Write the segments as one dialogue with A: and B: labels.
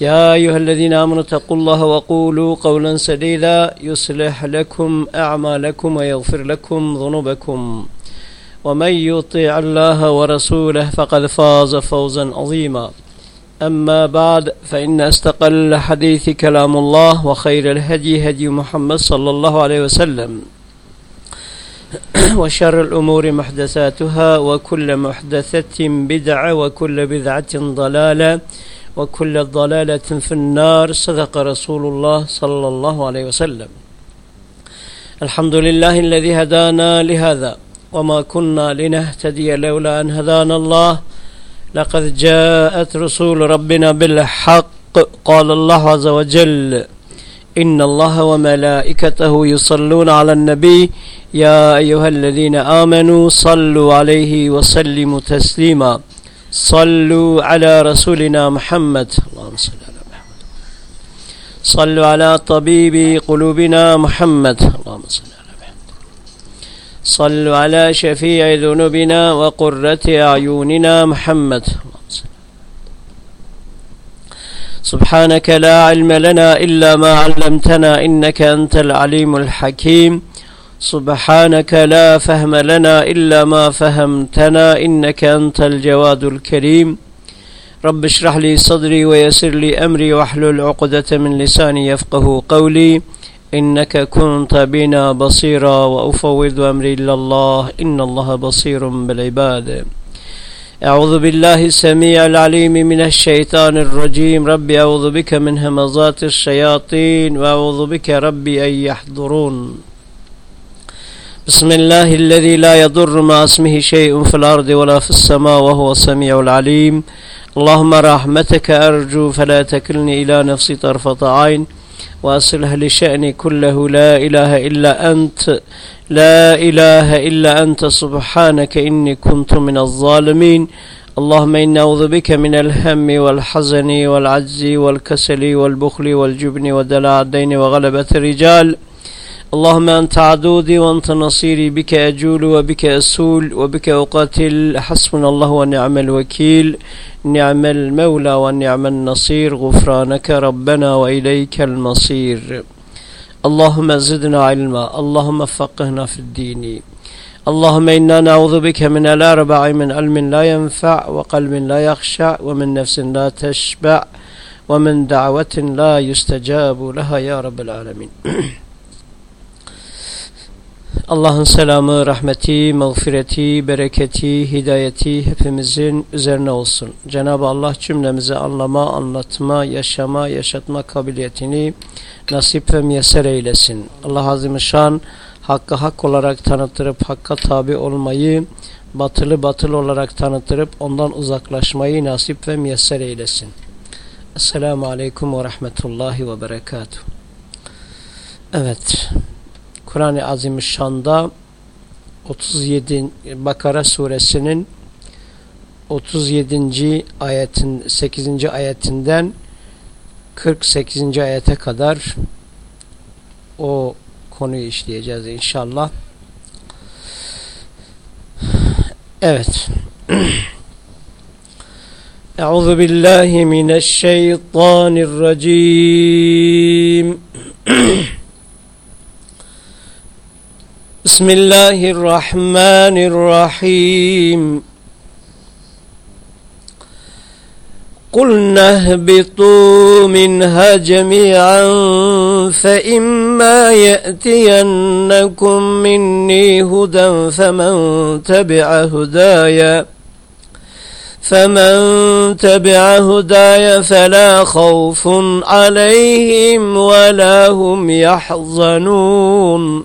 A: يا أيها الذين آمنوا اتقوا الله وقولوا قولا سديدا يصلح لكم أعمالكم ويغفر لكم ذنوبكم. ومن يطيع الله ورسوله فقد فاز فوزا عظيما. أما بعد فإن أستقل حديث كلام الله وخير الهدي هدي محمد صلى الله عليه وسلم. وشر الأمور محدثاتها وكل محدثة بدعة وكل بدعة ضلالة. وكل ضلالة في النار صدق رسول الله صلى الله عليه وسلم. الحمد لله الذي هدانا لهذا وما كنا لنهتدي لولا أن هدانا الله. لقد جاءت رسول ربنا بالحق قال الله عز وجل إن الله وملائكته يصلون على النبي يا أيها الذين آمنوا صلوا عليه وسلموا تسليما. صلوا على رسولنا محمد. اللهم صل على محمد. صلوا على طبيب قلوبنا محمد. اللهم صل على محمد. صلوا على شفيع ذنوبنا وقرة أعيننا محمد. سبحانك لا علم لنا إلا ما علمتنا إنك أنت العليم الحكيم. سبحانك لا فهم لنا إلا ما فهمتنا إنك أنت الجواد الكريم. رب اشرح لي صدري ويسر لي أمري واحلل عقدة من لساني يفقه قولي. إنك كنت بنا بصيرا وأفوض أمري إلى الله. إن الله بصير بالعباد. أعوذ بالله السميع العليم من الشيطان الرجيم. ربي أعوذ بك من همزات الشياطين وأعوذ بك ربي أن يحضرون. بسم الله الذي لا يضر مع اسمه شيء في الأرض ولا في السماء وهو السميع العليم. اللهم رحمتك أرجو فلا تكلني إلى نفسي طرفة عين وأصلح لشأني كله. لا إله إلا أنت لا إله إلا أنت. سبحانك إني كنت من الظالمين. اللهم إنا أعوذ بك من الهم والحزن والعجز والكسل والبخل والجبن ودلع الدين وغلبة الرجال. اللهم أنت عدودي وأنت نصيري بك أجول وبك أسول وبك أقاتل. حسبنا الله ونعم الوكيل. نعم المولى ونعم النصير. غفرانك ربنا وإليك المصير. اللهم زدنا علما. اللهم فقهنا في الدين. اللهم إنا نعوذ بك من الأربع من علم لا ينفع وقلب لا يخشع ومن نفس لا تشبع ومن دعوة لا يستجاب لها يا رب العالمين. Allah'ın selamı, rahmeti, mağfireti, bereketi, hidayeti hepimizin üzerine olsun. Cenab-ı Allah cümlemize anlama, anlatma, yaşama, yaşatma kabiliyetini nasip ve müyesser eylesin. Allah Azimüşşan hakkı hak olarak tanıtırıp hakka tabi olmayı, batılı batıl olarak tanıtırıp ondan uzaklaşmayı nasip ve müyesser eylesin. Esselamu Aleyküm ve Rahmetullahi ve Berekatuhu. Evet. Kur'an-ı Azimüşşan'da 37 Bakara suresinin 37. ayetin 8. ayetinden 48. ayete kadar o konuyu işleyeceğiz inşallah. Evet. Euzu billahi mineşşeytanirracim. بسم الله الرحمن الرحيم. قلنا اهبطوا منها جميعا فإما يأتينكم مني هدى فمن تبع هدايا فمن تبع هداي فلا خوف عليهم ولا هم يحزنون.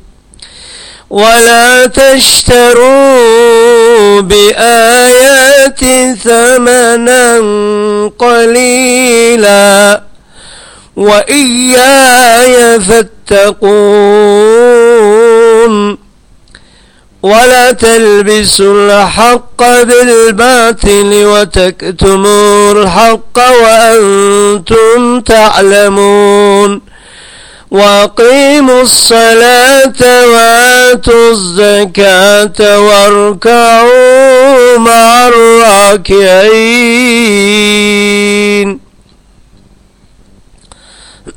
A: ولا تشتروا بآيات ثمنا قليلا وإياي فاتقون ولا تلبسوا الحق بالباطل وتكتموا الحق وأنتم تعلمون وأقيموا الصلاة وآتوا الزكاة واركعوا مع الراكعين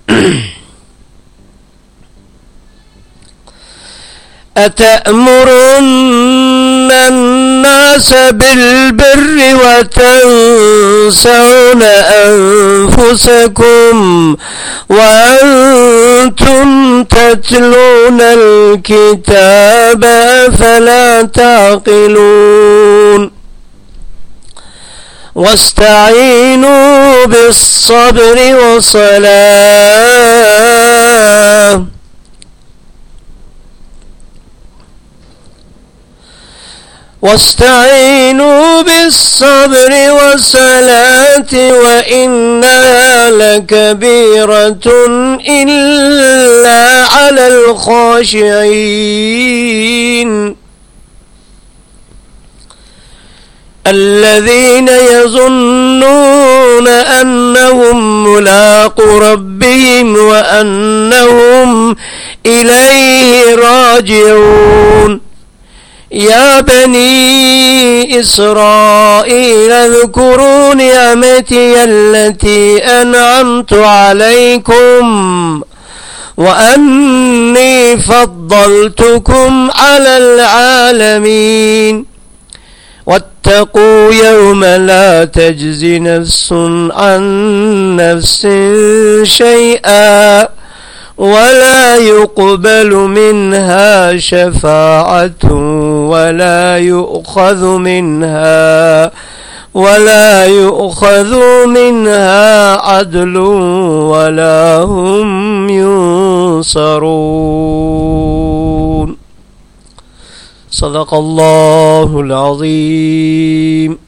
A: أتأمرن الناس بالبر وتنسون أنفسكم وأنتم تتلون الكتاب فلا تعقلون واستعينوا بالصبر والصلاة واستعينوا بالصبر والصلاة وإنها لكبيرة إلا على الخاشعين. الذين يظنون أنهم ملاق ربهم وأنهم إليه راجعون. يا بني إسرائيل اذكروا نعمتي التي أنعمت عليكم وأني فضلتكم على العالمين. واتقوا يوما لا تجزي نفس عن نفس شيئا ولا يقبل منها شفاعة ولا يؤخذ منها ولا يؤخذ منها عدل ولا هم ينصرون. صدق الله العظيم.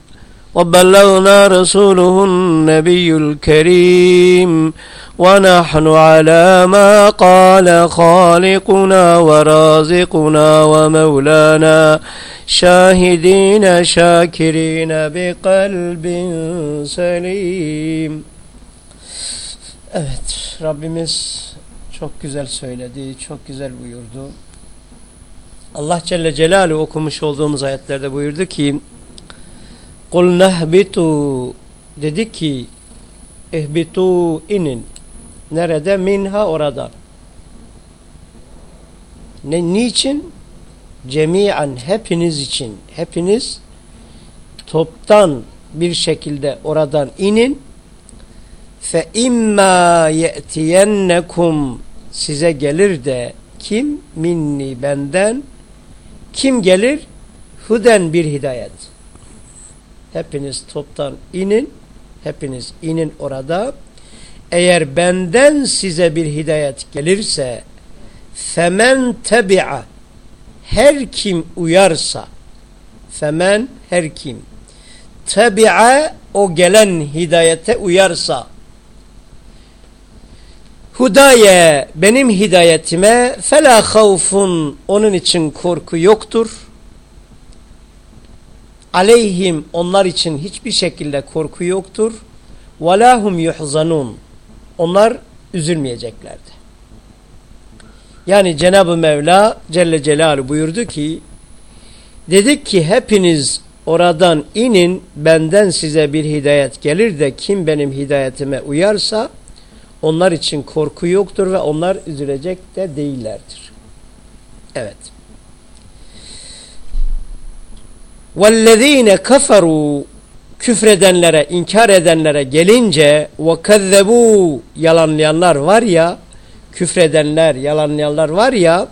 A: وبلغنا رسوله النبي الكريم ونحن على ما قال خالقنا ورازقنا ومولانا şahidine şakirine bi kalbin selim. Evet Rabbimiz çok güzel söyledi, çok güzel buyurdu. Allah Celle Celaluhu okumuş olduğumuz ayetlerde buyurdu ki Kul nehbitu dedi ki ihbitu inin. Nerede? Minha orada. Ne niçin? Cemiyen hepiniz için. Hepiniz toptan bir şekilde oradan inin. Fe imma ye'tiyennekum. Size gelir de kim? Minni benden. Kim gelir? Huden bir hidayet hepiniz toptan inin hepiniz inin orada eğer benden size bir hidayet gelirse femen tebi'a her kim uyarsa Femen her kim tebi'a o gelen hidayete uyarsa Hudaye benim hidayetime fela havfun onun için korku yoktur. Aleyhim onlar için hiçbir şekilde korku yoktur. Velahum yuhzanun onlar üzülmeyeceklerdi. Yani Cenab-ı Mevla Celle Celaluhu buyurdu ki dedik ki hepiniz oradan inin benden size bir hidayet gelir de kim benim hidayetime uyarsa onlar için korku yoktur ve onlar üzülecek de değillerdir. Evet. وَالَّذ۪ينَ كَفَرُوا küfredenlere, inkar edenlere gelince وَكَذَّبُوا yalanlayanlar var ya, küfredenler, yalanlayanlar var ya,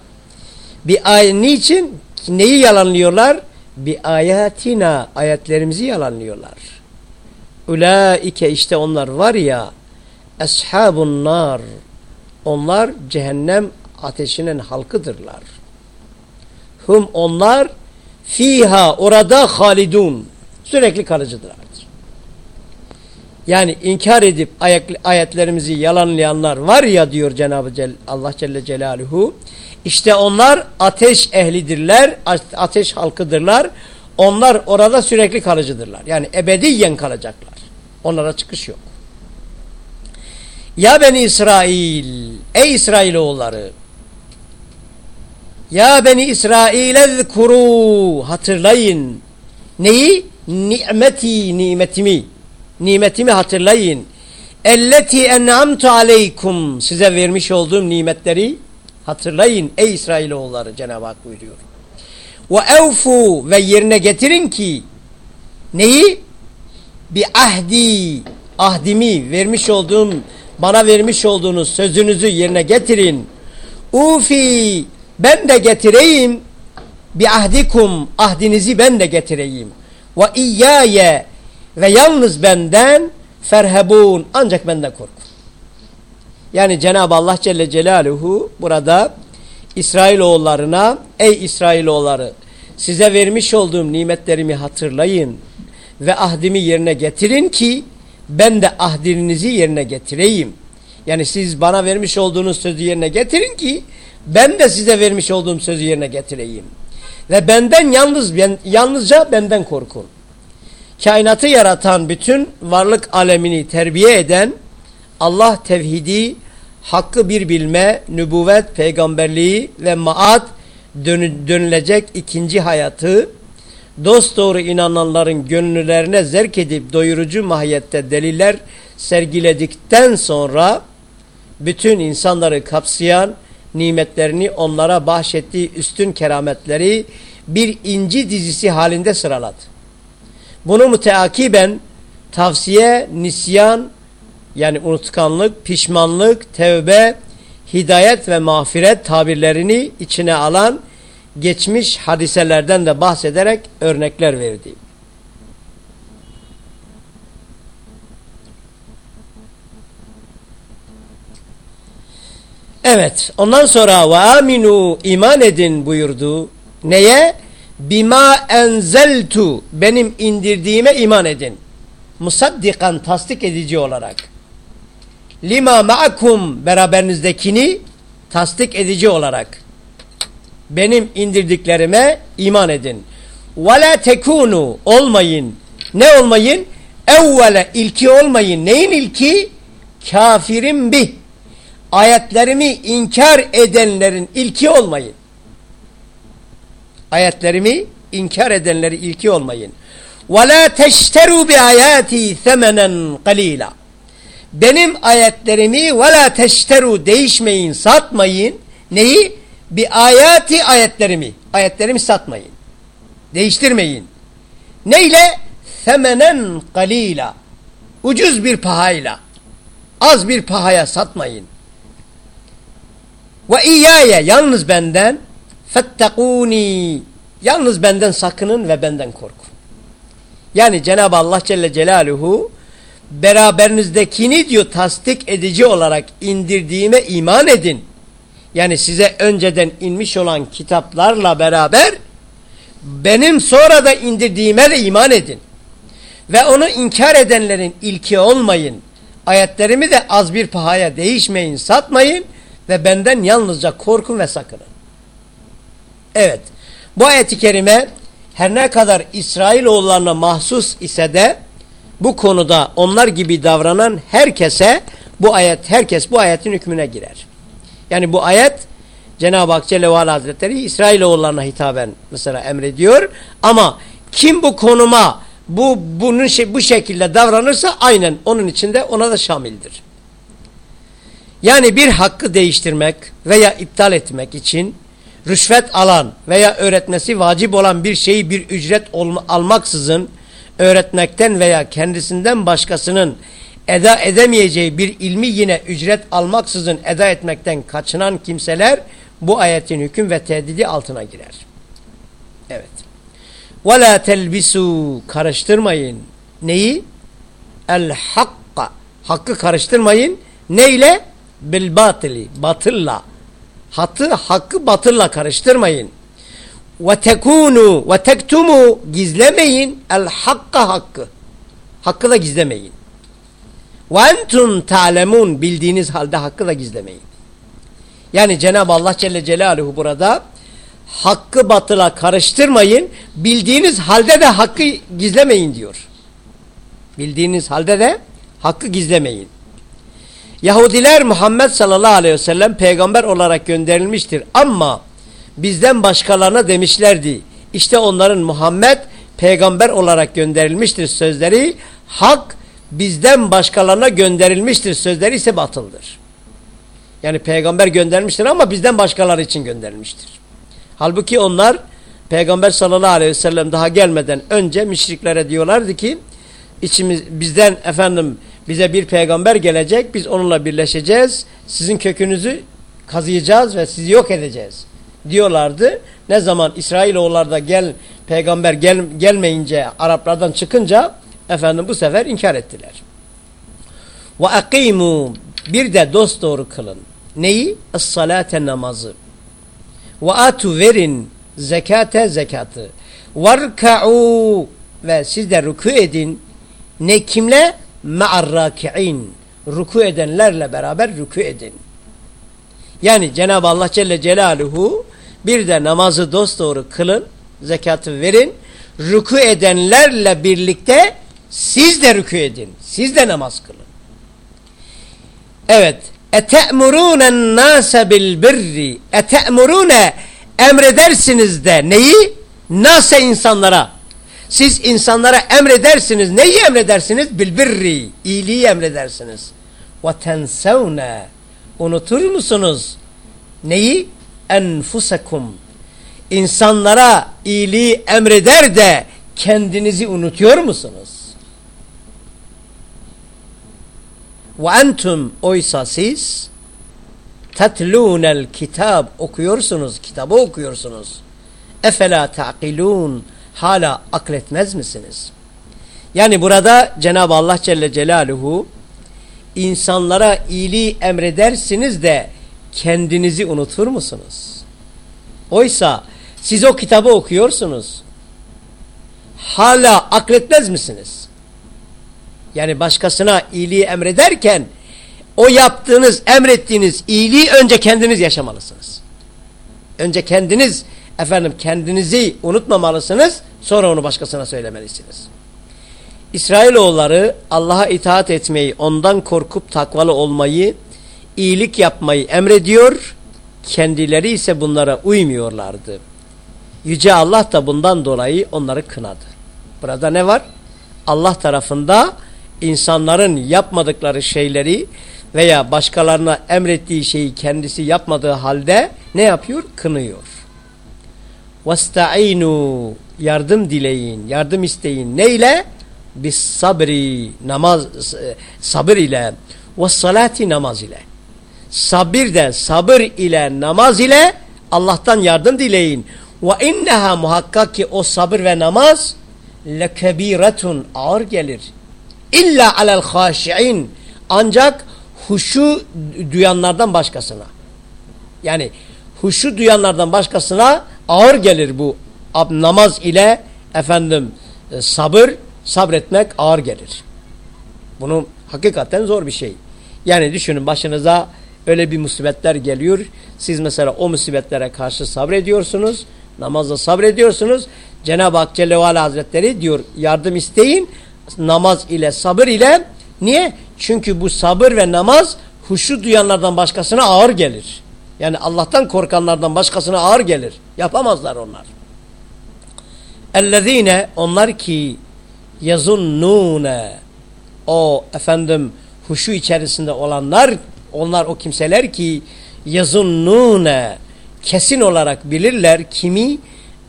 A: bir ay niçin? Neyi yalanlıyorlar? Bir ayatina, ayetlerimizi yalanlıyorlar. Ulaike işte onlar var ya, Eshabun nar. Onlar cehennem ateşinin halkıdırlar. Hum onlar fiha orada halidun. Sürekli kalıcıdırlardır. Yani inkar edip ayetlerimizi yalanlayanlar var ya diyor Cenab-ı Allah Celle Celaluhu. İşte onlar ateş ehlidirler, ateş halkıdırlar. Onlar orada sürekli kalıcıdırlar. Yani ebediyen kalacaklar. Onlara çıkış yok. Ya Beni İsrail, ey İsrailoğulları, Ya Beni İsrail ezkuru, hatırlayın. Neyi? Nimeti, nimetimi. Nimetimi hatırlayın. Elleti en'amtu aleykum, size vermiş olduğum nimetleri hatırlayın ey İsrailoğulları Cenab-ı Hak buyuruyor. Ve evfu ve yerine getirin ki neyi? Bir ahdi, ahdimi vermiş olduğum bana vermiş olduğunuz sözünüzü yerine getirin. Ufi ben de getireyim bi ahdikum ahdinizi ben de getireyim. Ve iyyaye ve yalnız benden ferhebun ancak benden korkun. Yani Cenab-ı Allah Celle Celaluhu burada İsrailoğullarına ey İsrailoğulları size vermiş olduğum nimetlerimi hatırlayın ve ahdimi yerine getirin ki ben de ahdinizi yerine getireyim. Yani siz bana vermiş olduğunuz sözü yerine getirin ki ben de size vermiş olduğum sözü yerine getireyim. Ve benden yalnız ben, yalnızca benden korkun. Kainatı yaratan bütün varlık alemini terbiye eden Allah tevhidi, hakkı bir bilme, nübüvvet, peygamberliği ve maat dönülecek ikinci hayatı dost doğru inananların gönüllerine zerk edip doyurucu mahiyette deliller sergiledikten sonra bütün insanları kapsayan nimetlerini onlara bahşettiği üstün kerametleri bir inci dizisi halinde sıraladı. Bunu müteakiben tavsiye, nisyan yani unutkanlık, pişmanlık, tevbe, hidayet ve mağfiret tabirlerini içine alan geçmiş hadiselerden de bahsederek örnekler verdi. Evet ondan sonra ve aminu iman edin buyurdu. Neye? Bima enzeltu benim indirdiğime iman edin. Musaddikan tasdik edici olarak. Lima ma'akum beraberinizdekini tasdik edici olarak benim indirdiklerime iman edin. Ve la tekunu olmayın. Ne olmayın? Evvele ilki olmayın. Neyin ilki? Kafirin bih. Ayetlerimi inkar edenlerin ilki olmayın. Ayetlerimi inkar edenleri ilki olmayın. Teşteru bi ayati semenen qalila. Benim ayetlerimi la teşteru değişmeyin, satmayın. Neyi? bir ayati ayetlerimi, ayetlerimi satmayın. Değiştirmeyin. Neyle? Semenen kalila. Ucuz bir pahayla. Az bir pahaya satmayın. Ve iyyaya yalnız benden fettekuni. Yalnız benden sakının ve benden korkun. Yani Cenab-ı Allah Celle Celaluhu beraberinizdekini diyor tasdik edici olarak indirdiğime iman edin yani size önceden inmiş olan kitaplarla beraber benim sonra da indirdiğime de iman edin. Ve onu inkar edenlerin ilki olmayın. Ayetlerimi de az bir pahaya değişmeyin, satmayın ve benden yalnızca korkun ve sakının. Evet, bu ayeti kerime her ne kadar İsrailoğullarına mahsus ise de bu konuda onlar gibi davranan herkese bu ayet, herkes bu ayetin hükmüne girer. Yani bu ayet Cenab-ı Hak Celle ve Ala Hazretleri İsrailoğullarına hitaben mesela emrediyor. Ama kim bu konuma bu bunun şey, bu şekilde davranırsa aynen onun içinde ona da şamildir. Yani bir hakkı değiştirmek veya iptal etmek için rüşvet alan veya öğretmesi vacip olan bir şeyi bir ücret almaksızın öğretmekten veya kendisinden başkasının eda edemeyeceği bir ilmi yine ücret almaksızın eda etmekten kaçınan kimseler bu ayetin hüküm ve tehdidi altına girer. Evet. وَلَا تَلْبِسُوا Karıştırmayın. Neyi? El-hakka. Hakkı karıştırmayın. Neyle? Bil batili. Batılla. Hatı, hakkı batılla karıştırmayın. Ve tekunu ve tektumu gizlemeyin el hakka hakkı. Hakkı da gizlemeyin. Ve entum ta'lemun bildiğiniz halde hakkı da gizlemeyin. Yani Cenab-ı Allah Celle Celaluhu burada hakkı batıla karıştırmayın. Bildiğiniz halde de hakkı gizlemeyin diyor. Bildiğiniz halde de hakkı gizlemeyin. Yahudiler Muhammed sallallahu aleyhi ve sellem peygamber olarak gönderilmiştir ama bizden başkalarına demişlerdi. İşte onların Muhammed peygamber olarak gönderilmiştir sözleri hak bizden başkalarına gönderilmiştir sözleri ise batıldır. Yani peygamber göndermiştir ama bizden başkaları için gönderilmiştir. Halbuki onlar peygamber sallallahu aleyhi ve sellem daha gelmeden önce müşriklere diyorlardı ki içimiz bizden efendim bize bir peygamber gelecek biz onunla birleşeceğiz sizin kökünüzü kazıyacağız ve sizi yok edeceğiz diyorlardı. Ne zaman İsrailoğullarda gel peygamber gel, gelmeyince Araplardan çıkınca efendim bu sefer inkar ettiler. Ve akimu bir de dost doğru kılın. Neyi? Es-salate namazı. Ve atu verin zekate zekatı. Varka'u ve siz de ruku edin. Ne kimle? Ma'arraki'in. Ruku edenlerle beraber ruku edin. Yani Cenab-ı Allah Celle Celaluhu bir de namazı dosdoğru kılın, zekatı verin. Ruku edenlerle birlikte siz de ruku edin. Siz de namaz kılın. Evet. Nâse bil birri. Ete'murûne emredersiniz de neyi? Nase insanlara. Siz insanlara emredersiniz. Neyi emredersiniz? Bil birri. İyiliği emredersiniz. Ve tensevne. Unutur musunuz? Neyi? Enfusekum. İnsanlara iyiliği emreder de kendinizi unutuyor musunuz? Ve entum oysa siz tetlûnel kitab okuyorsunuz, kitabı okuyorsunuz. Efela ta'kilûn hala akletmez misiniz? Yani burada Cenab-ı Allah Celle Celaluhu insanlara iyiliği emredersiniz de kendinizi unutur musunuz? Oysa siz o kitabı okuyorsunuz. Hala akletmez misiniz? Yani başkasına iyiliği emrederken o yaptığınız, emrettiğiniz iyiliği önce kendiniz yaşamalısınız. Önce kendiniz efendim kendinizi unutmamalısınız. Sonra onu başkasına söylemelisiniz. İsrailoğulları Allah'a itaat etmeyi, ondan korkup takvalı olmayı, iyilik yapmayı emrediyor. Kendileri ise bunlara uymuyorlardı. Yüce Allah da bundan dolayı onları kınadı. Burada ne var? Allah tarafında insanların yapmadıkları şeyleri veya başkalarına emrettiği şeyi kendisi yapmadığı halde ne yapıyor? Kınıyor. Vestainu yardım dileyin, yardım isteyin. Neyle? Bis sabri namaz sabır ile ve salati namaz ile. Sabir de sabır ile namaz ile Allah'tan yardım dileyin. Ve inneha muhakkak ki o sabır ve namaz lekebiretun ağır gelir. İlla alel haşi'in ancak huşu duyanlardan başkasına. Yani huşu duyanlardan başkasına ağır gelir bu namaz ile efendim e, sabır sabretmek ağır gelir. Bunu hakikaten zor bir şey. Yani düşünün başınıza öyle bir musibetler geliyor. Siz mesela o musibetlere karşı sabrediyorsunuz. Namazda sabrediyorsunuz. Cenab-ı Hak Celle ve Hazretleri diyor yardım isteyin. Namaz ile sabır ile. Niye? Çünkü bu sabır ve namaz huşu duyanlardan başkasına ağır gelir. Yani Allah'tan korkanlardan başkasına ağır gelir. Yapamazlar onlar. Ellezine onlar ki yazunnune o efendim huşu içerisinde olanlar onlar o kimseler ki yazunnune kesin olarak bilirler kimi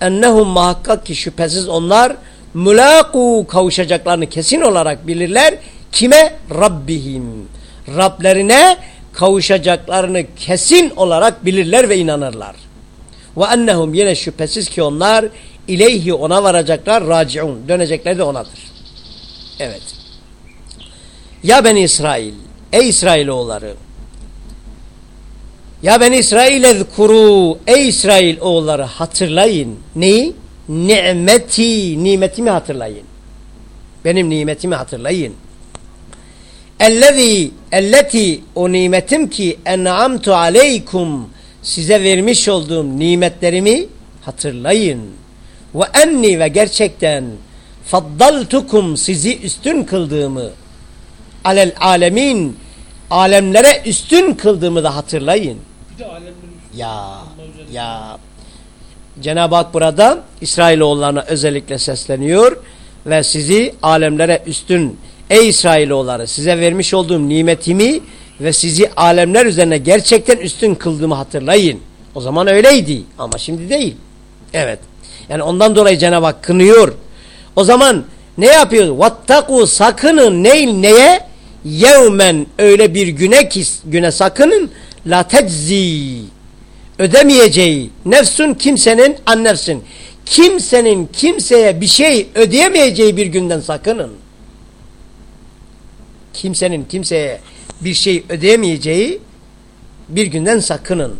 A: ennehum muhakkak ki şüphesiz onlar mulaku kavuşacaklarını kesin olarak bilirler kime Rabbihim Rablerine kavuşacaklarını kesin olarak bilirler ve inanırlar. Ve ennehum yine şüphesiz ki onlar ileyhi ona varacaklar raciun dönecekler de onadır. Evet. Ya ben İsrail ey İsrailoğulları ya ben İsrail ezkuru ey İsrail oğulları hatırlayın. Neyi? Nimeti, nimetimi hatırlayın. Benim nimetimi hatırlayın. Ellezî, elleti o nimetim ki en'amtu aleykum size vermiş olduğum nimetlerimi hatırlayın. Ve enni ve gerçekten faddaltukum sizi üstün kıldığımı alel alemin alemlere üstün kıldığımı da hatırlayın. Ya ya Cenab-ı Hak burada İsrailoğullarına özellikle sesleniyor ve sizi alemlere üstün ey İsrailoğulları size vermiş olduğum nimetimi ve sizi alemler üzerine gerçekten üstün kıldığımı hatırlayın. O zaman öyleydi ama şimdi değil. Evet. Yani ondan dolayı Cenab-ı Hak kınıyor. O zaman ne yapıyor? Vattaku sakının ne, neye? Yevmen öyle bir güne ki güne sakının la teczi ödemeyeceği nefsun kimsenin an nefsin kimsenin kimseye bir şey ödeyemeyeceği bir günden sakının Kimsenin kimseye bir şey ödeyemeyeceği bir günden sakının.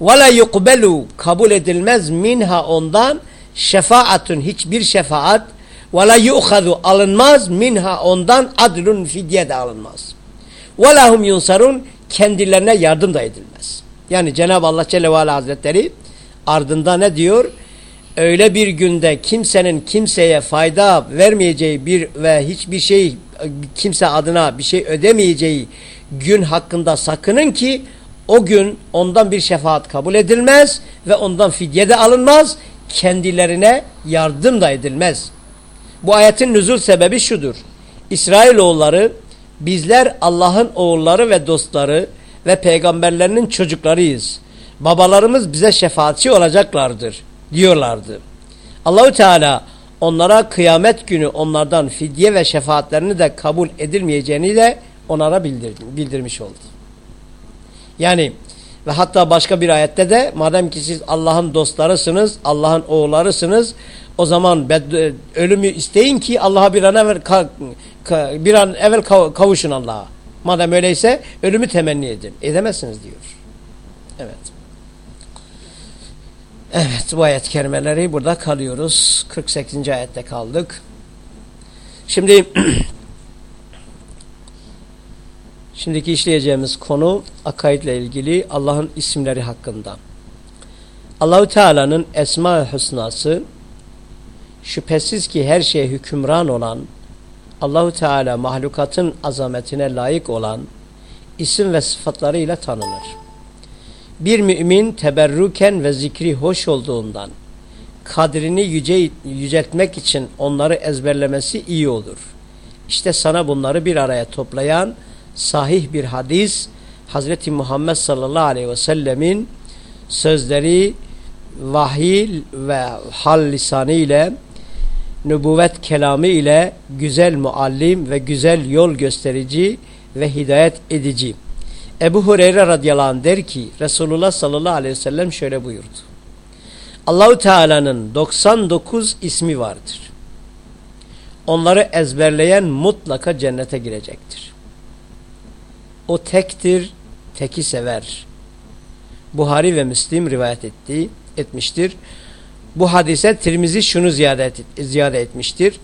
A: وَلَا يُقْبَلُوا kabul edilmez minha ondan şefaatun hiçbir şefaat وَلَا يُؤْخَذُ alınmaz minha ondan adlun fidye de alınmaz. وَلَا هُمْ yunsarun kendilerine yardım da edilmez. Yani Cenab-ı Allah Celle ve Ala Hazretleri ardında ne diyor? Öyle bir günde kimsenin kimseye fayda vermeyeceği bir ve hiçbir şey kimse adına bir şey ödemeyeceği gün hakkında sakının ki o gün ondan bir şefaat kabul edilmez ve ondan fidye de alınmaz. Kendilerine yardım da edilmez. Bu ayetin nüzul sebebi şudur. İsrailoğulları bizler Allah'ın oğulları ve dostları ve peygamberlerinin çocuklarıyız. Babalarımız bize şefaatçi olacaklardır diyorlardı. Allahü Teala onlara kıyamet günü onlardan fidye ve şefaatlerini de kabul edilmeyeceğini de onlara bildirdi, bildirmiş oldu. Yani ve hatta başka bir ayette de madem ki siz Allah'ın dostlarısınız, Allah'ın oğullarısınız o zaman ölümü isteyin ki Allah'a bir an evvel bir an evvel kavuşun Allah'a. Madem öyleyse ölümü temenni edin. Edemezsiniz diyor. Evet. Evet bu ayet kelimeleri burada kalıyoruz. 48. ayette kaldık. Şimdi şimdiki işleyeceğimiz konu akaidle ilgili Allah'ın isimleri hakkında. Allahü Teala'nın Esma-ı Hüsnası şüphesiz ki her şeye hükümran olan Allahu Teala mahlukatın azametine layık olan isim ve sıfatlarıyla tanınır. Bir mümin teberruken ve zikri hoş olduğundan kadrini yüce, yüceltmek için onları ezberlemesi iyi olur. İşte sana bunları bir araya toplayan sahih bir hadis Hazreti Muhammed sallallahu aleyhi ve sellemin sözleri vahiy ve hal lisanı ile nübüvvet kelamı ile güzel muallim ve güzel yol gösterici ve hidayet edici. Ebu Hureyre radıyallahu anh der ki Resulullah sallallahu aleyhi ve sellem şöyle buyurdu. Allahu Teala'nın 99 ismi vardır. Onları ezberleyen mutlaka cennete girecektir. O tektir, teki sever. Buhari ve Müslim rivayet etti, etmiştir. bu hadise Tirmizi şunu ziyade, et, ziyade etmiştir.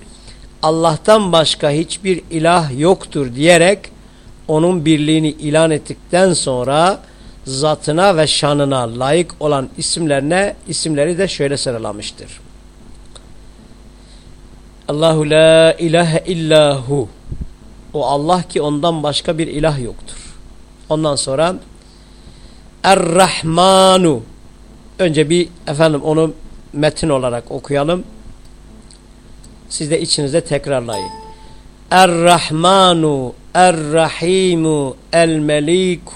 A: Allah'tan başka hiçbir ilah yoktur diyerek onun birliğini ilan ettikten sonra zatına ve şanına layık olan isimlerine isimleri de şöyle sıralamıştır. Allahu la ilahe illahu. O Allah ki ondan başka bir ilah yoktur. Ondan sonra Er-Rahmanu. Önce bir efendim onu metin olarak okuyalım. Siz de içinizde tekrarlayın. Er-Rahmanu, الرحيم المليك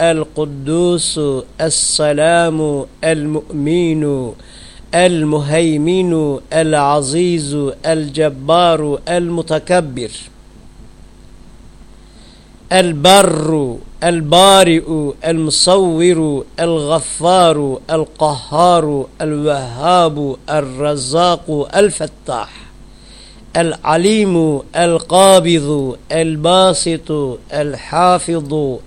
A: القدوس السلام المؤمن المهيمن العزيز الجبار المتكبر البر البارئ المصور الغفار القهار الوهاب الرزاق الفتاح. العليم القابض الباسط الحافظ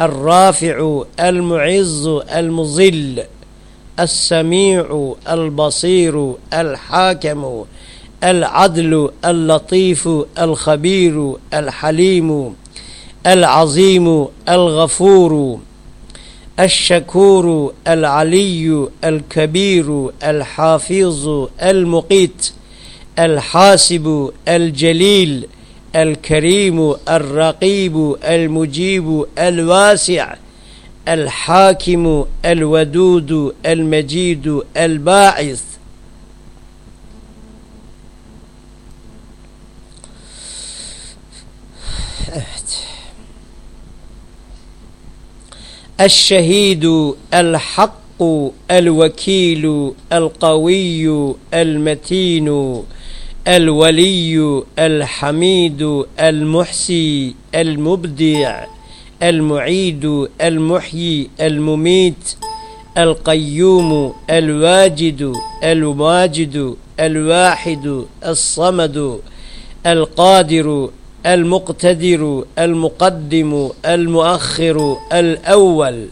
A: الرافع المعز المظل السميع البصير الحاكم العدل اللطيف الخبير الحليم العظيم الغفور الشكور العلي الكبير الحافظ المقيت. الحاسب الجليل الكريم الرقيب المجيب الواسع الحاكم الودود المجيد الباعث. الشهيد الحق الوكيل القوي المتين. الولي الحميد المحسي المبدع المعيد المحيي المميت القيوم الواجد الواجد الواحد الصمد القادر المقتدر المقدم المؤخر الأول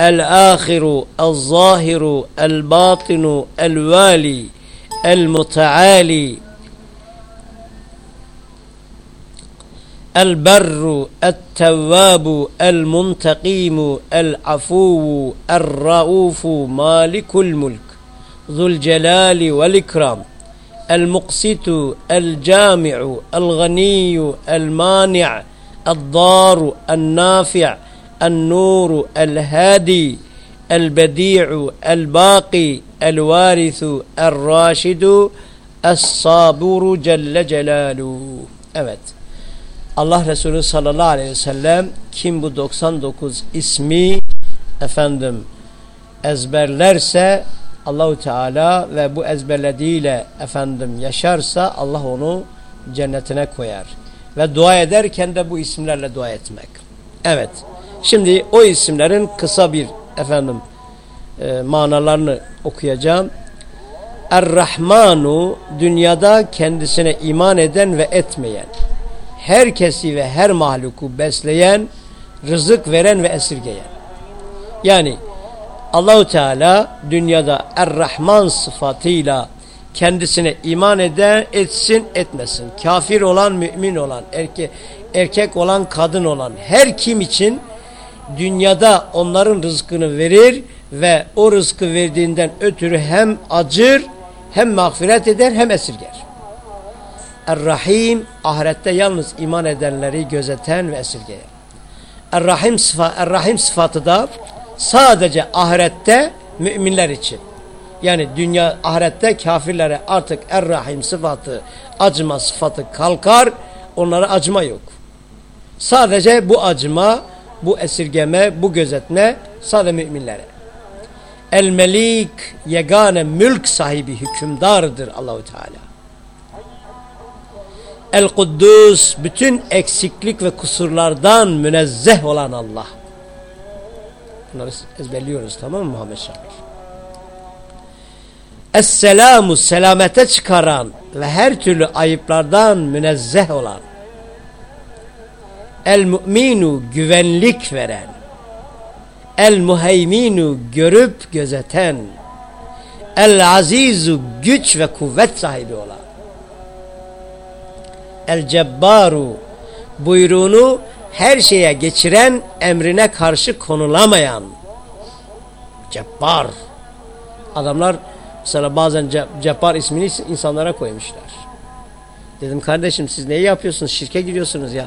A: الآخر الظاهر الباطن الوالي المتعالي البر التواب المنتقيم العفو الرؤوف مالك الملك ذو الجلال والإكرام المقسط الجامع الغني المانع الضار النافع النور الهادي البديع الباقي الوارث الراشد الصابر Celle Celaluhu. Evet. Allah Resulü sallallahu aleyhi ve sellem kim bu 99 ismi efendim ezberlerse Allahu Teala ve bu ezberlediğiyle efendim yaşarsa Allah onu cennetine koyar. Ve dua ederken de bu isimlerle dua etmek. Evet. Şimdi o isimlerin kısa bir efendim e, manalarını okuyacağım. Er-Rahmanu dünyada kendisine iman eden ve etmeyen, herkesi ve her mahluku besleyen, rızık veren ve esirgeyen. Yani Allahu Teala dünyada Er-Rahman sıfatıyla kendisine iman eden etsin etmesin. Kafir olan mümin olan erkek, erkek olan kadın olan her kim için dünyada onların rızkını verir ve o rızkı verdiğinden ötürü hem acır hem mağfiret eder hem esirger. Er-Rahim ahirette yalnız iman edenleri gözeten ve esirgeyen. Er-Rahim sıfa, er sıfatı da sadece ahirette müminler için. Yani dünya ahirette kafirlere artık Er-Rahim sıfatı, acıma sıfatı kalkar, onlara acıma yok. Sadece bu acıma, bu esirgeme, bu gözetme sadece müminlere. El-Melik yegane mülk sahibi hükümdardır Allahu Teala. El-Kuddus bütün eksiklik ve kusurlardan münezzeh olan Allah. Bunları ezberliyoruz tamam mı Muhammed Şamil? Esselamu selamete çıkaran ve her türlü ayıplardan münezzeh olan. El mu'minu güvenlik veren. El muheyminu görüp gözeten. El azizu güç ve kuvvet sahibi olan. El cebbaru buyruğunu her şeye geçiren emrine karşı konulamayan. Cebbar. Adamlar mesela bazen ce Cebbar ismini insanlara koymuşlar. Dedim kardeşim siz neyi yapıyorsunuz? Şirke giriyorsunuz ya.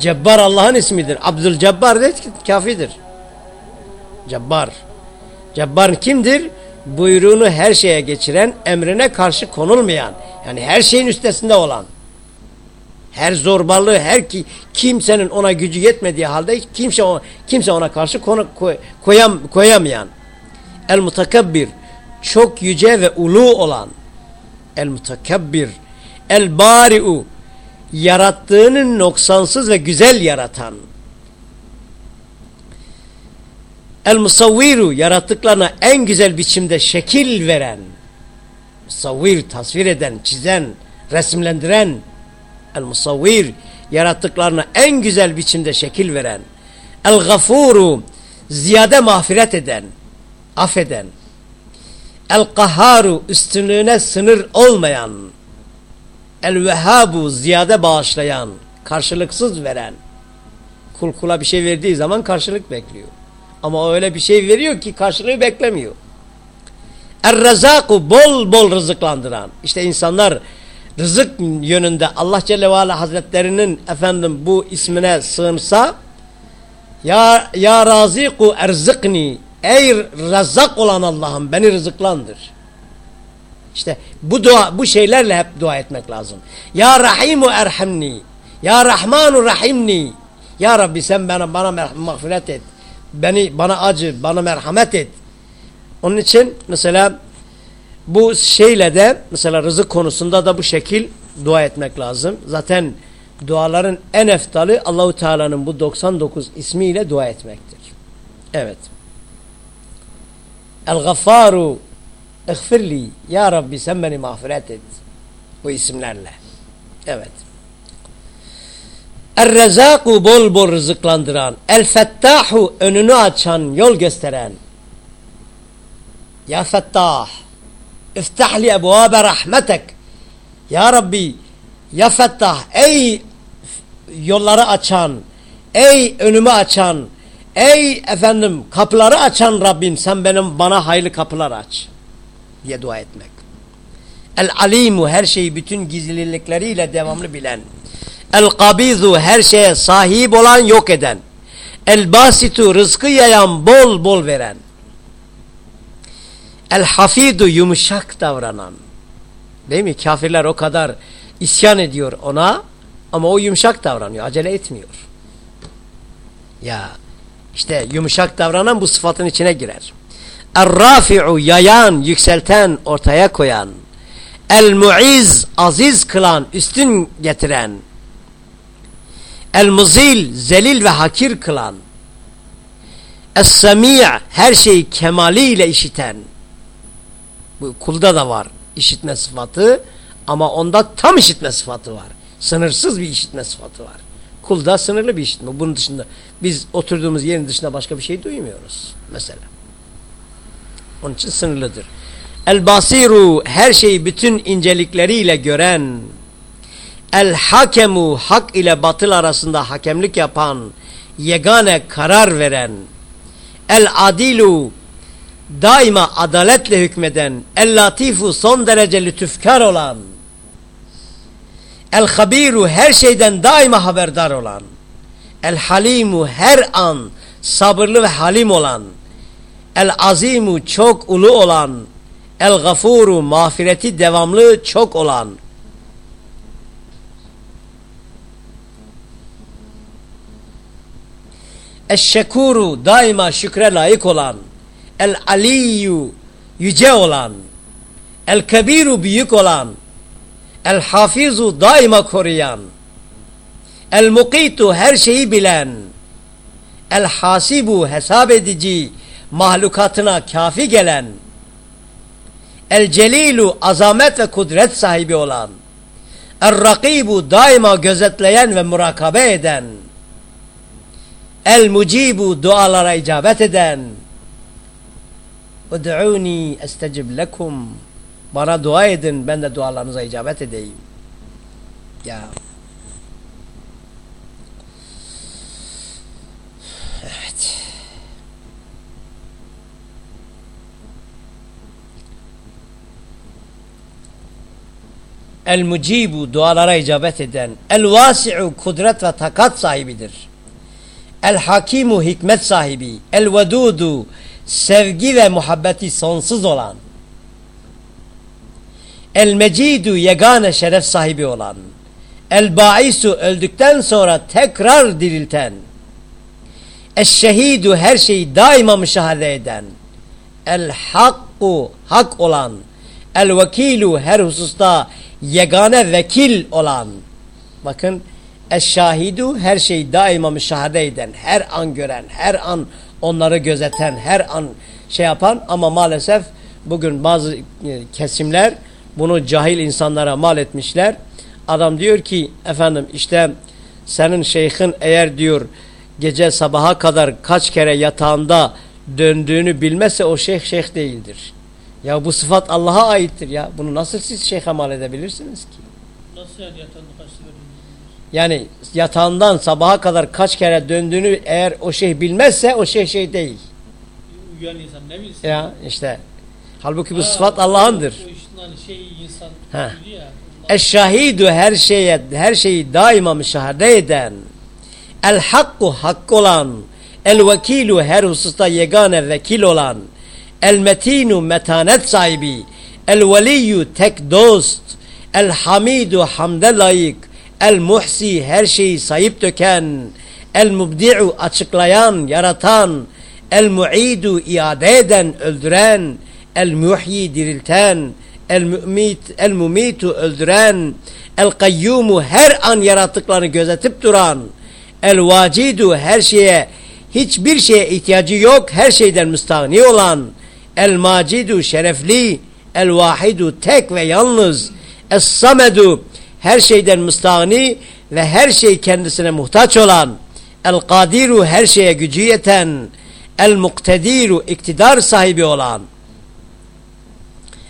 A: Cebbar Allah'ın ismidir. Abdülcebbar de kafidir. Cebbar. Cebbar kimdir? Buyruğunu her şeye geçiren, emrine karşı konulmayan. Yani her şeyin üstesinde olan. Her zorbalığı, her ki kimsenin ona gücü yetmediği halde kimse ona, kimse ona karşı konu, koy, koyam, koyamayan. El mutakabbir çok yüce ve ulu olan. El mutakabbir el bari'u yarattığının noksansız ve güzel yaratan. El musavviru yarattıklarına en güzel biçimde şekil veren. Musavvir tasvir eden, çizen, resimlendiren. El musavvir yarattıklarına en güzel biçimde şekil veren. El gafuru ziyade mağfiret eden, affeden. El kaharu üstünlüğüne sınır olmayan. El vehhabu ziyade bağışlayan, karşılıksız veren. Kul kula bir şey verdiği zaman karşılık bekliyor. Ama öyle bir şey veriyor ki karşılığı beklemiyor. Er-rezaku bol bol rızıklandıran. İşte insanlar rızık yönünde Allah Celle ve Ala Hazretlerinin efendim bu ismine sığınsa ya ya raziku erzıkni ey rezzak olan Allah'ım beni rızıklandır. İşte bu dua bu şeylerle hep dua etmek lazım. Ya Rahimu erhamni. Ya Rahmanu rahimni. Ya Rabbi sen bana bana mağfiret et. Beni bana acı, bana merhamet et. Onun için mesela bu şeyle de mesela rızık konusunda da bu şekil dua etmek lazım. Zaten duaların en eftalı Allahu Teala'nın bu 99 ismiyle dua etmektir. Evet. El-Gaffaru İğfirli. Ya Rabbi sen beni mağfiret et. Bu isimlerle. Evet. Er-Rezaku bol bol rızıklandıran. El-Fettahu önünü açan, yol gösteren. Ya Fettah. İftahli ebvâbe rahmetek. Ya Rabbi. Ya Fettah. Ey yolları açan. Ey önümü açan. Ey efendim kapıları açan Rabbim sen benim bana hayırlı kapılar aç diye dua etmek. El alimu her şeyi bütün gizlilikleriyle devamlı bilen. El kabizu her şeye sahip olan yok eden. El basitu rızkı yayan bol bol veren. El hafidu yumuşak davranan. Değil mi? Kafirler o kadar isyan ediyor ona ama o yumuşak davranıyor. Acele etmiyor. Ya işte yumuşak davranan bu sıfatın içine girer. Er-rafi'u yayan, yükselten, ortaya koyan. El-mu'iz aziz kılan, üstün getiren. El-muzil zelil ve hakir kılan. Es-semi' her şeyi kemaliyle işiten. Bu kulda da var işitme sıfatı ama onda tam işitme sıfatı var. Sınırsız bir işitme sıfatı var. Kulda sınırlı bir işitme. Bunun dışında biz oturduğumuz yerin dışında başka bir şey duymuyoruz mesela. Onun için sınırlıdır. El basiru her şeyi bütün incelikleriyle gören. El hakemu hak ile batıl arasında hakemlik yapan, yegane karar veren. El adilu daima adaletle hükmeden. El latifu son derece lütufkar olan. El habiru her şeyden daima haberdar olan. El halimu her an sabırlı ve halim olan. El azimu çok ulu olan. El gafuru mağfireti devamlı çok olan. Eşşekuru daima şükre layık olan. El aliyyu yüce olan. El kebiru büyük olan. El hafizu daima koruyan. El mukitu her şeyi bilen. El hasibu hesap edici mahlukatına kafi gelen. El celilu azamet ve kudret sahibi olan. El rakibu daima gözetleyen ve murakabe eden. El mucibu dualara icabet eden. Ud'uni estecib lekum. Bana dua edin ben de dualarınıza icabet edeyim. Ya. Evet. El mucibu dualara icabet eden. El vasi'u kudret ve takat sahibidir. El hakimu hikmet sahibi. El vedudu sevgi ve muhabbeti sonsuz olan. El mecidu yegane şeref sahibi olan. El baisu öldükten sonra tekrar dirilten. Eşşehidu her şeyi daima müşahede eden. El hakku hak olan. El vekilu her hususta yegane vekil olan. Bakın eşşahidu her şeyi daima müşahede eden, her an gören, her an onları gözeten, her an şey yapan ama maalesef bugün bazı e, kesimler bunu cahil insanlara mal etmişler. Adam diyor ki efendim işte senin şeyhin eğer diyor gece sabaha kadar kaç kere yatağında döndüğünü bilmezse o şeyh şeyh değildir. Ya bu sıfat Allah'a aittir ya. Bunu nasıl siz şeyhe mal edebilirsiniz ki?
B: Nasıl yani yatağında kaç sefer
A: Yani yatağından sabaha kadar kaç kere döndüğünü eğer o şeyh bilmezse o şeyh şey değil.
B: Uyuyan insan ne bilsin?
A: Ya işte. Halbuki bu
B: Ha,
A: sıfat Allah'ındır.
B: Hani şey insan
A: Ha. Eşşahidu her şeye her şeyi daima müşahede eden. El hakku hak olan. El vekilu her hususta yegane vekil olan. El metinu metanet sahibi. El veliyyu tek dost. El hamidu hamde layık. El muhsi her şeyi sayıp döken. El mubdi'u açıklayan, yaratan. El mu'idu iade eden, öldüren. El muhyi dirilten. El mümit, el mumitu öldüren. El kayyumu her an yarattıklarını gözetip duran. El vacidu her şeye hiçbir şeye ihtiyacı yok her şeyden müstahni olan. El macidu şerefli. El vahidu tek ve yalnız. Es samedu her şeyden müstahni ve her şey kendisine muhtaç olan. El kadiru her şeye gücü yeten. El muktediru iktidar sahibi olan.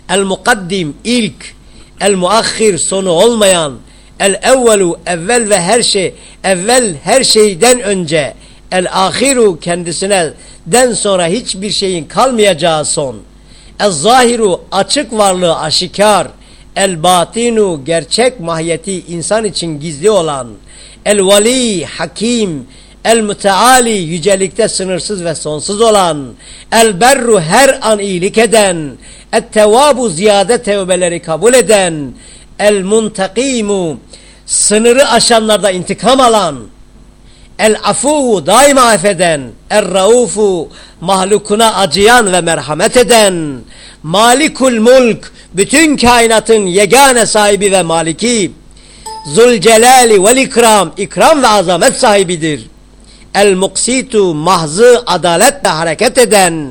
A: El mukaddim ilk, el muahhir sonu olmayan, el evvelu evvel ve her şey, evvel her şeyden önce, el ahiru kendisine den sonra hiçbir şeyin kalmayacağı son. El zahiru açık varlığı aşikar, el batinu gerçek mahiyeti insan için gizli olan, el vali hakim, El müteali yücelikte sınırsız ve sonsuz olan, el berru her an iyilik eden, et tevabu ziyade tevbeleri kabul eden, el muntakimu sınırı aşanlarda intikam alan, el afu daima affeden, el raufu mahlukuna acıyan ve merhamet eden, malikul mulk bütün kainatın yegane sahibi ve maliki, Zülcelali vel ikram, ikram ve azamet sahibidir. El muksitu mahzı adaletle hareket eden,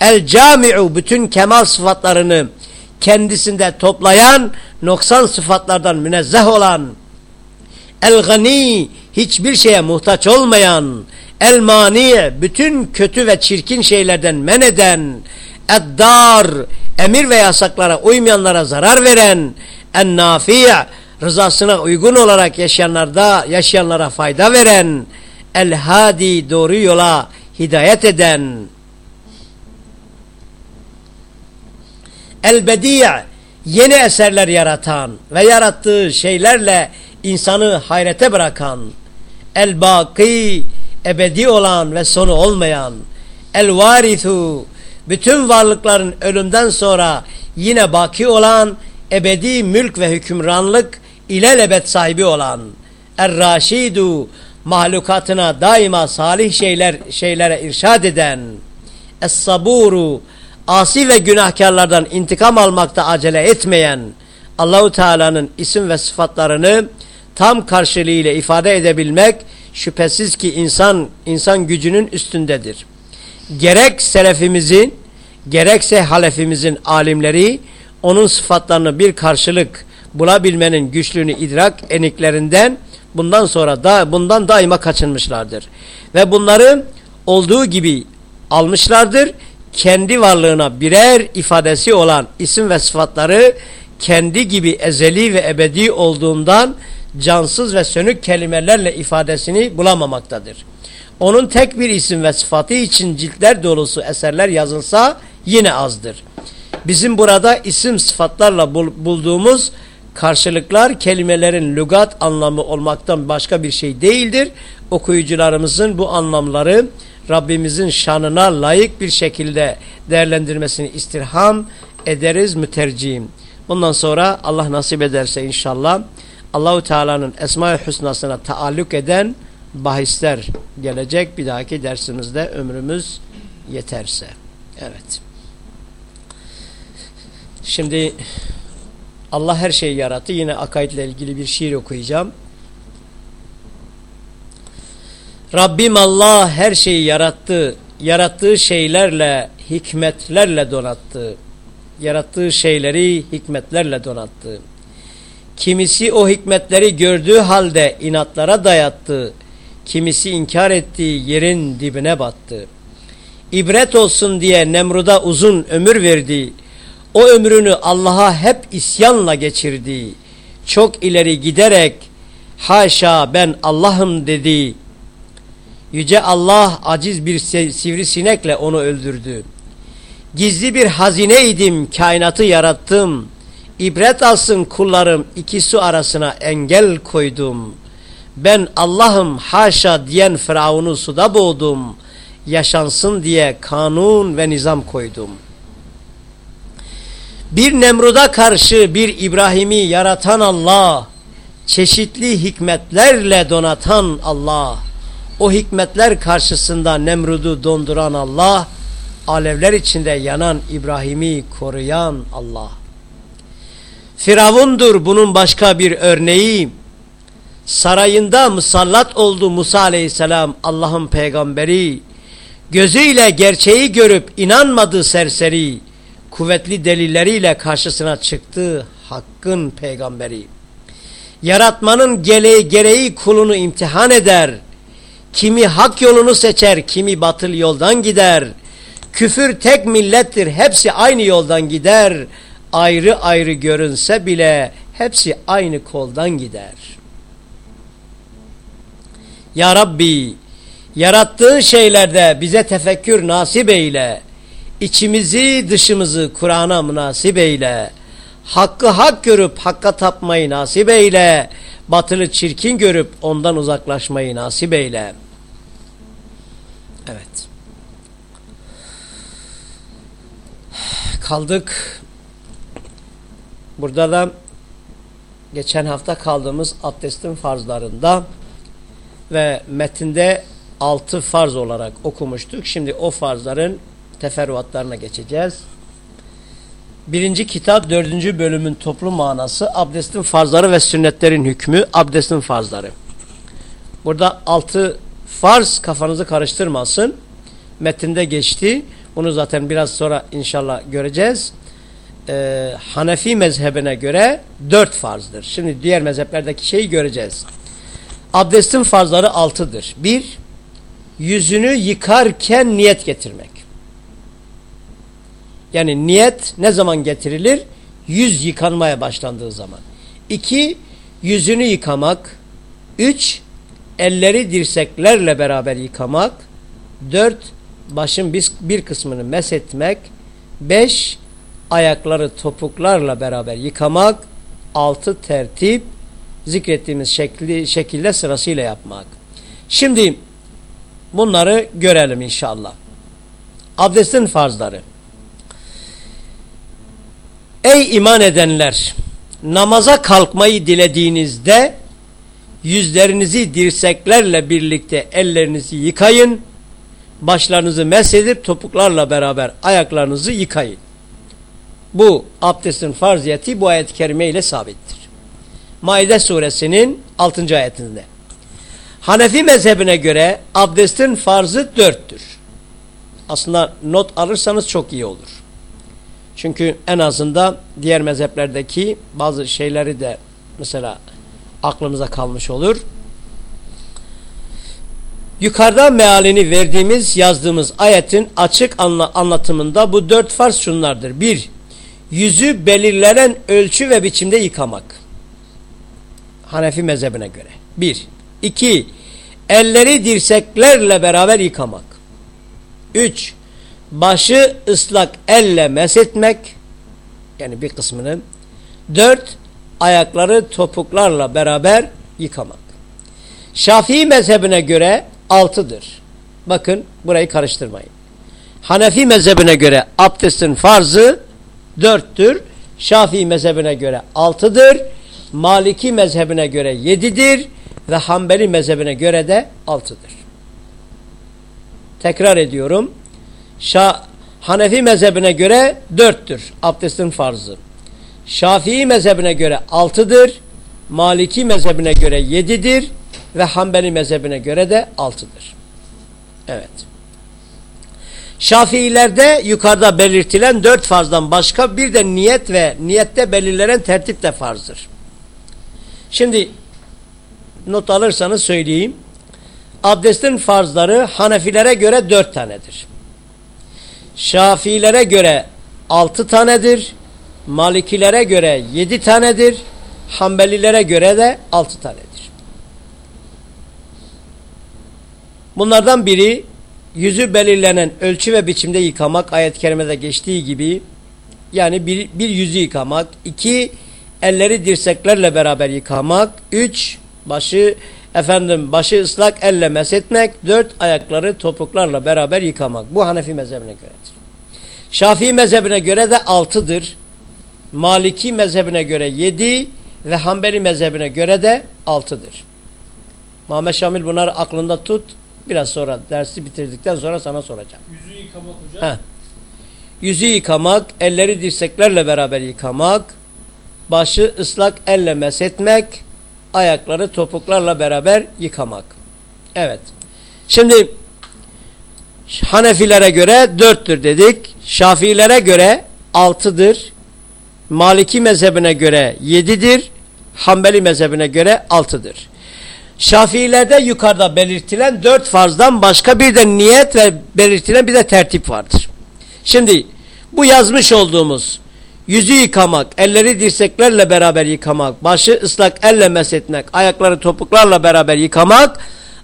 A: el cami'u bütün kemal sıfatlarını kendisinde toplayan, noksan sıfatlardan münezzeh olan, el gani hiçbir şeye muhtaç olmayan, el mani bütün kötü ve çirkin şeylerden men eden, eddar emir ve yasaklara uymayanlara zarar veren, en nafi' rızasına uygun olarak yaşayanlarda yaşayanlara fayda veren, El hadi doğru yola hidayet eden. El bedi' yeni eserler yaratan ve yarattığı şeylerle insanı hayrete bırakan. El baki ebedi olan ve sonu olmayan. El varithu bütün varlıkların ölümden sonra yine baki olan ebedi mülk ve hükümranlık ilelebet sahibi olan. Er raşidu mahlukatına daima salih şeyler şeylere irşad eden Es-saburu asi ve günahkarlardan intikam almakta acele etmeyen Allahu Teala'nın isim ve sıfatlarını tam karşılığıyla ifade edebilmek şüphesiz ki insan insan gücünün üstündedir. Gerek selefimizin gerekse halefimizin alimleri onun sıfatlarını bir karşılık bulabilmenin güçlüğünü idrak eniklerinden bundan sonra da bundan daima kaçınmışlardır. Ve bunları olduğu gibi almışlardır. kendi varlığına birer ifadesi olan isim ve sıfatları kendi gibi ezeli ve ebedi olduğundan cansız ve sönük kelimelerle ifadesini bulamamaktadır. Onun tek bir isim ve sıfatı için ciltler dolusu eserler yazılsa yine azdır. Bizim burada isim sıfatlarla bulduğumuz karşılıklar kelimelerin lügat anlamı olmaktan başka bir şey değildir. Okuyucularımızın bu anlamları Rabbimizin şanına layık bir şekilde değerlendirmesini istirham ederiz mütercim. Bundan sonra Allah nasip ederse inşallah Allahu Teala'nın Esma-i Hüsna'sına taalluk eden bahisler gelecek bir dahaki dersimizde ömrümüz yeterse. Evet. Şimdi Allah her şeyi yarattı. Yine akaidle ilgili bir şiir okuyacağım. Rabbim Allah her şeyi yarattı. Yarattığı şeylerle, hikmetlerle donattı. Yarattığı şeyleri hikmetlerle donattı. Kimisi o hikmetleri gördüğü halde inatlara dayattı. Kimisi inkar ettiği yerin dibine battı. İbret olsun diye Nemrud'a uzun ömür verdi. O ömrünü Allah'a hep isyanla geçirdi. Çok ileri giderek haşa ben Allah'ım dedi. Yüce Allah aciz bir sivrisinekle onu öldürdü. Gizli bir hazineydim, kainatı yarattım. İbret alsın kullarım, iki su arasına engel koydum. Ben Allah'ım haşa diyen Firavun'u suda boğdum. Yaşansın diye kanun ve nizam koydum. Bir Nemrud'a karşı bir İbrahim'i yaratan Allah, çeşitli hikmetlerle donatan Allah, o hikmetler karşısında Nemrud'u donduran Allah, alevler içinde yanan İbrahim'i koruyan Allah. Firavundur bunun başka bir örneği. Sarayında musallat oldu Musa aleyhisselam Allah'ın peygamberi. Gözüyle gerçeği görüp inanmadı serseri. Kuvvetli delilleriyle karşısına çıktı Hakk'ın peygamberi. Yaratmanın gereği, gereği kulunu imtihan eder. Kimi hak yolunu seçer, kimi batıl yoldan gider. Küfür tek millettir, hepsi aynı yoldan gider. Ayrı ayrı görünse bile hepsi aynı koldan gider. Ya Rabbi, yarattığın şeylerde bize tefekkür nasip eyle. İçimizi dışımızı Kur'an'a münasip eyle. Hakkı hak görüp hakka tapmayı nasip eyle. Batılı çirkin görüp ondan uzaklaşmayı nasip eyle. Evet. Kaldık. Burada da geçen hafta kaldığımız abdestin farzlarında ve metinde altı farz olarak okumuştuk. Şimdi o farzların teferruatlarına geçeceğiz. Birinci kitap dördüncü bölümün toplu manası abdestin farzları ve sünnetlerin hükmü abdestin farzları. Burada altı farz kafanızı karıştırmasın. Metinde geçti. Bunu zaten biraz sonra inşallah göreceğiz. Ee, Hanefi mezhebine göre dört farzdır. Şimdi diğer mezheplerdeki şeyi göreceğiz. Abdestin farzları altıdır. Bir, yüzünü yıkarken niyet getirmek. Yani niyet ne zaman getirilir? Yüz yıkanmaya başlandığı zaman. İki, yüzünü yıkamak. Üç, elleri dirseklerle beraber yıkamak. Dört, başın bir kısmını mesetmek. Beş, ayakları topuklarla beraber yıkamak. Altı, tertip, zikrettiğimiz şekli, şekilde sırasıyla yapmak. Şimdi bunları görelim inşallah. Abdestin farzları. Ey iman edenler! Namaza kalkmayı dilediğinizde yüzlerinizi dirseklerle birlikte ellerinizi yıkayın. Başlarınızı mesedip topuklarla beraber ayaklarınızı yıkayın. Bu abdestin farziyeti bu ayet-i kerime ile sabittir. Maide suresinin 6. ayetinde. Hanefi mezhebine göre abdestin farzı dörttür. Aslında not alırsanız çok iyi olur. Çünkü en azından diğer mezheplerdeki bazı şeyleri de mesela aklımıza kalmış olur. Yukarıda mealini verdiğimiz yazdığımız ayetin açık anla anlatımında bu dört farz şunlardır. Bir, yüzü belirlenen ölçü ve biçimde yıkamak. Hanefi mezhebine göre. Bir. İki, elleri dirseklerle beraber yıkamak. Üç, başı ıslak elle mesetmek. Yani bir kısmını. Dört, ayakları topuklarla beraber yıkamak. Şafii mezhebine göre altıdır. Bakın burayı karıştırmayın. Hanefi mezhebine göre abdestin farzı dörttür. Şafii mezhebine göre altıdır. Maliki mezhebine göre yedidir. Ve Hanbeli mezhebine göre de altıdır. Tekrar ediyorum. Şa Hanefi mezhebine göre dörttür abdestin farzı. Şafii mezhebine göre altıdır. Maliki mezhebine göre yedidir. Ve Hanbeli mezhebine göre de altıdır. Evet. Şafiilerde yukarıda belirtilen dört farzdan başka bir de niyet ve niyette belirlenen tertip de farzdır. Şimdi not alırsanız söyleyeyim. Abdestin farzları Hanefilere göre dört tanedir. Şafilere göre altı tanedir. Malikilere göre yedi tanedir. Hanbelilere göre de altı tanedir. Bunlardan biri yüzü belirlenen ölçü ve biçimde yıkamak ayet-i kerimede geçtiği gibi yani bir, bir yüzü yıkamak, iki elleri dirseklerle beraber yıkamak, üç başı efendim başı ıslak elle mesetmek, dört ayakları topuklarla beraber yıkamak. Bu Hanefi mezhebine göredir. Şafii mezhebine göre de altıdır. Maliki mezhebine göre yedi ve Hanbeli mezhebine göre de altıdır. Muhammed Şamil bunları aklında tut. Biraz sonra dersi bitirdikten sonra sana soracağım.
B: Yüzü yıkamak hocam.
A: Heh. Yüzü yıkamak, elleri dirseklerle beraber yıkamak, başı ıslak elle mesetmek, ayakları topuklarla beraber yıkamak. Evet. Şimdi Hanefilere göre dörttür dedik. Şafilere göre altıdır. Maliki mezhebine göre yedidir. Hanbeli mezhebine göre altıdır. Şafiilerde yukarıda belirtilen dört farzdan başka bir de niyet ve belirtilen bir de tertip vardır. Şimdi bu yazmış olduğumuz yüzü yıkamak, elleri dirseklerle beraber yıkamak, başı ıslak elle mesetmek, ayakları topuklarla beraber yıkamak,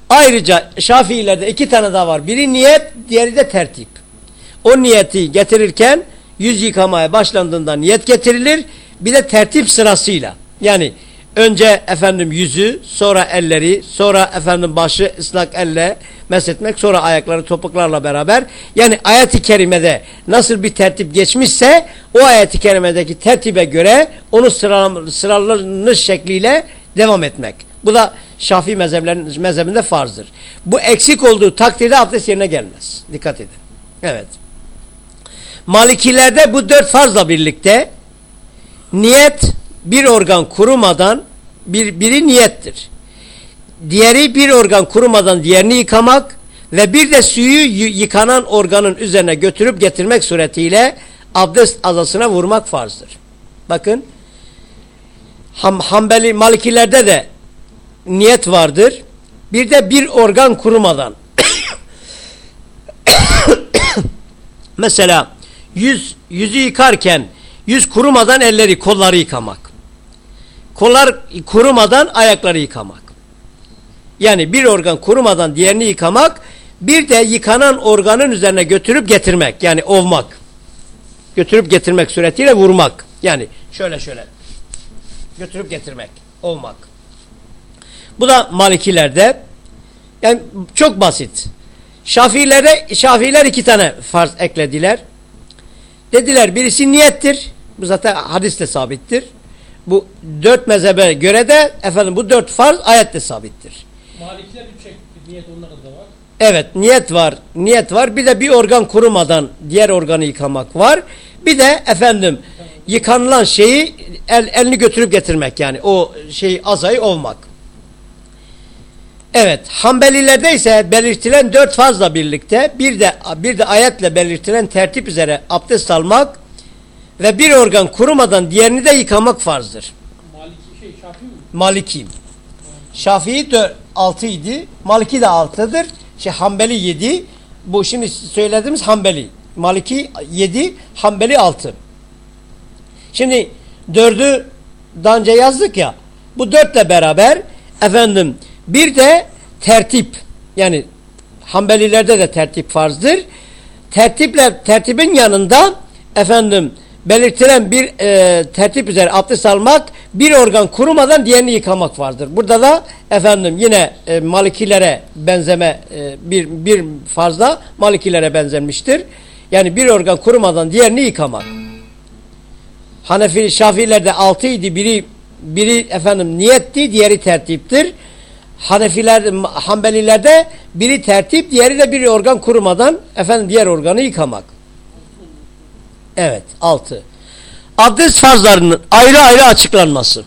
A: ayrıca Şafiilerde iki tane daha var. Biri niyet, diğeri de tertip. O niyeti getirirken yüz yıkamaya başlandığında niyet getirilir, bir de tertip sırasıyla. Yani Önce efendim yüzü, sonra elleri, sonra efendim başı ıslak elle mesletmek, sonra ayakları topuklarla beraber. Yani ayet-i kerimede nasıl bir tertip geçmişse o ayet-i kerimedeki tertibe göre onu sıralanış şekliyle devam etmek. Bu da Şafii mezheplerin mezhebinde farzdır. Bu eksik olduğu takdirde abdest yerine gelmez. Dikkat edin. Evet. Malikilerde bu dört farzla birlikte niyet bir organ kurumadan bir, biri niyettir. Diğeri bir organ kurumadan diğerini yıkamak ve bir de suyu yıkanan organın üzerine götürüp getirmek suretiyle abdest azasına vurmak farzdır. Bakın Ham, Hanbeli Malikilerde de niyet vardır. Bir de bir organ kurumadan mesela yüz, yüzü yıkarken yüz kurumadan elleri kolları yıkamak. Kollar kurumadan ayakları yıkamak. Yani bir organ kurumadan diğerini yıkamak, bir de yıkanan organın üzerine götürüp getirmek. Yani ovmak. Götürüp getirmek suretiyle vurmak. Yani şöyle şöyle. Götürüp getirmek. Ovmak. Bu da Malikilerde. Yani çok basit. Şafilere, Şafiler iki tane farz eklediler. Dediler birisi niyettir. Bu zaten hadisle sabittir bu dört mezhebe göre de efendim bu dört farz ayette sabittir.
B: Malikiler üç şekilde niyet onlarda da var.
A: Evet niyet var. Niyet var. Bir de bir organ kurumadan diğer organı yıkamak var. Bir de efendim yıkanılan şeyi el, elini götürüp getirmek yani o şeyi azayı olmak. Evet, Hanbelilerde ise belirtilen dört fazla birlikte bir de bir de ayetle belirtilen tertip üzere abdest almak ve bir organ kurumadan diğerini de yıkamak farzdır.
B: Maliki şey Şafii mi?
A: Malikiyim. Şafii de 6 idi. Maliki de 6'dır. Şey Hanbeli 7. Bu şimdi söylediğimiz Hanbeli. Maliki 7, Hanbeli 6. Şimdi dördü daha önce yazdık ya. Bu dörtle beraber efendim bir de tertip yani Hanbelilerde de tertip farzdır. Tertiple tertibin yanında efendim belirtilen bir e, tertip üzere abdest almak bir organ kurumadan diğerini yıkamak vardır. Burada da efendim yine e, malikilere benzeme e, bir, bir farzda malikilere benzemiştir. Yani bir organ kurumadan diğerini yıkamak. Hanefi Şafilerde altı idi biri biri efendim niyetti diğeri tertiptir. Hanefiler, Hanbelilerde biri tertip, diğeri de bir organ kurumadan efendim diğer organı yıkamak. Evet, altı. Abdest farzlarının ayrı ayrı açıklanması.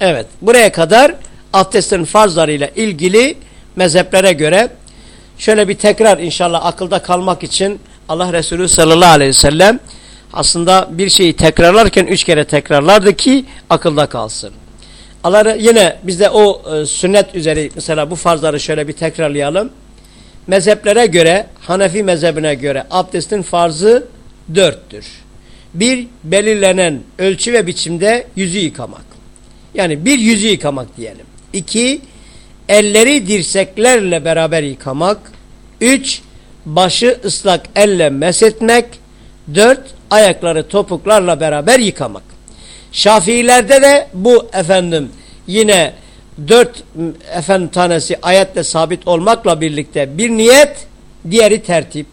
A: Evet, buraya kadar abdestin farzlarıyla ilgili mezheplere göre şöyle bir tekrar inşallah akılda kalmak için Allah Resulü sallallahu aleyhi ve sellem aslında bir şeyi tekrarlarken üç kere tekrarlardı ki akılda kalsın. Allah yine biz de o e, sünnet üzeri mesela bu farzları şöyle bir tekrarlayalım. Mezheplere göre Hanefi mezhebine göre abdestin farzı dörttür. Bir belirlenen ölçü ve biçimde yüzü yıkamak. Yani bir yüzü yıkamak diyelim. İki elleri dirseklerle beraber yıkamak. Üç başı ıslak elle mesetmek. Dört ayakları topuklarla beraber yıkamak. Şafiilerde de bu efendim yine dört efendim tanesi ayette sabit olmakla birlikte bir niyet, diğeri tertip.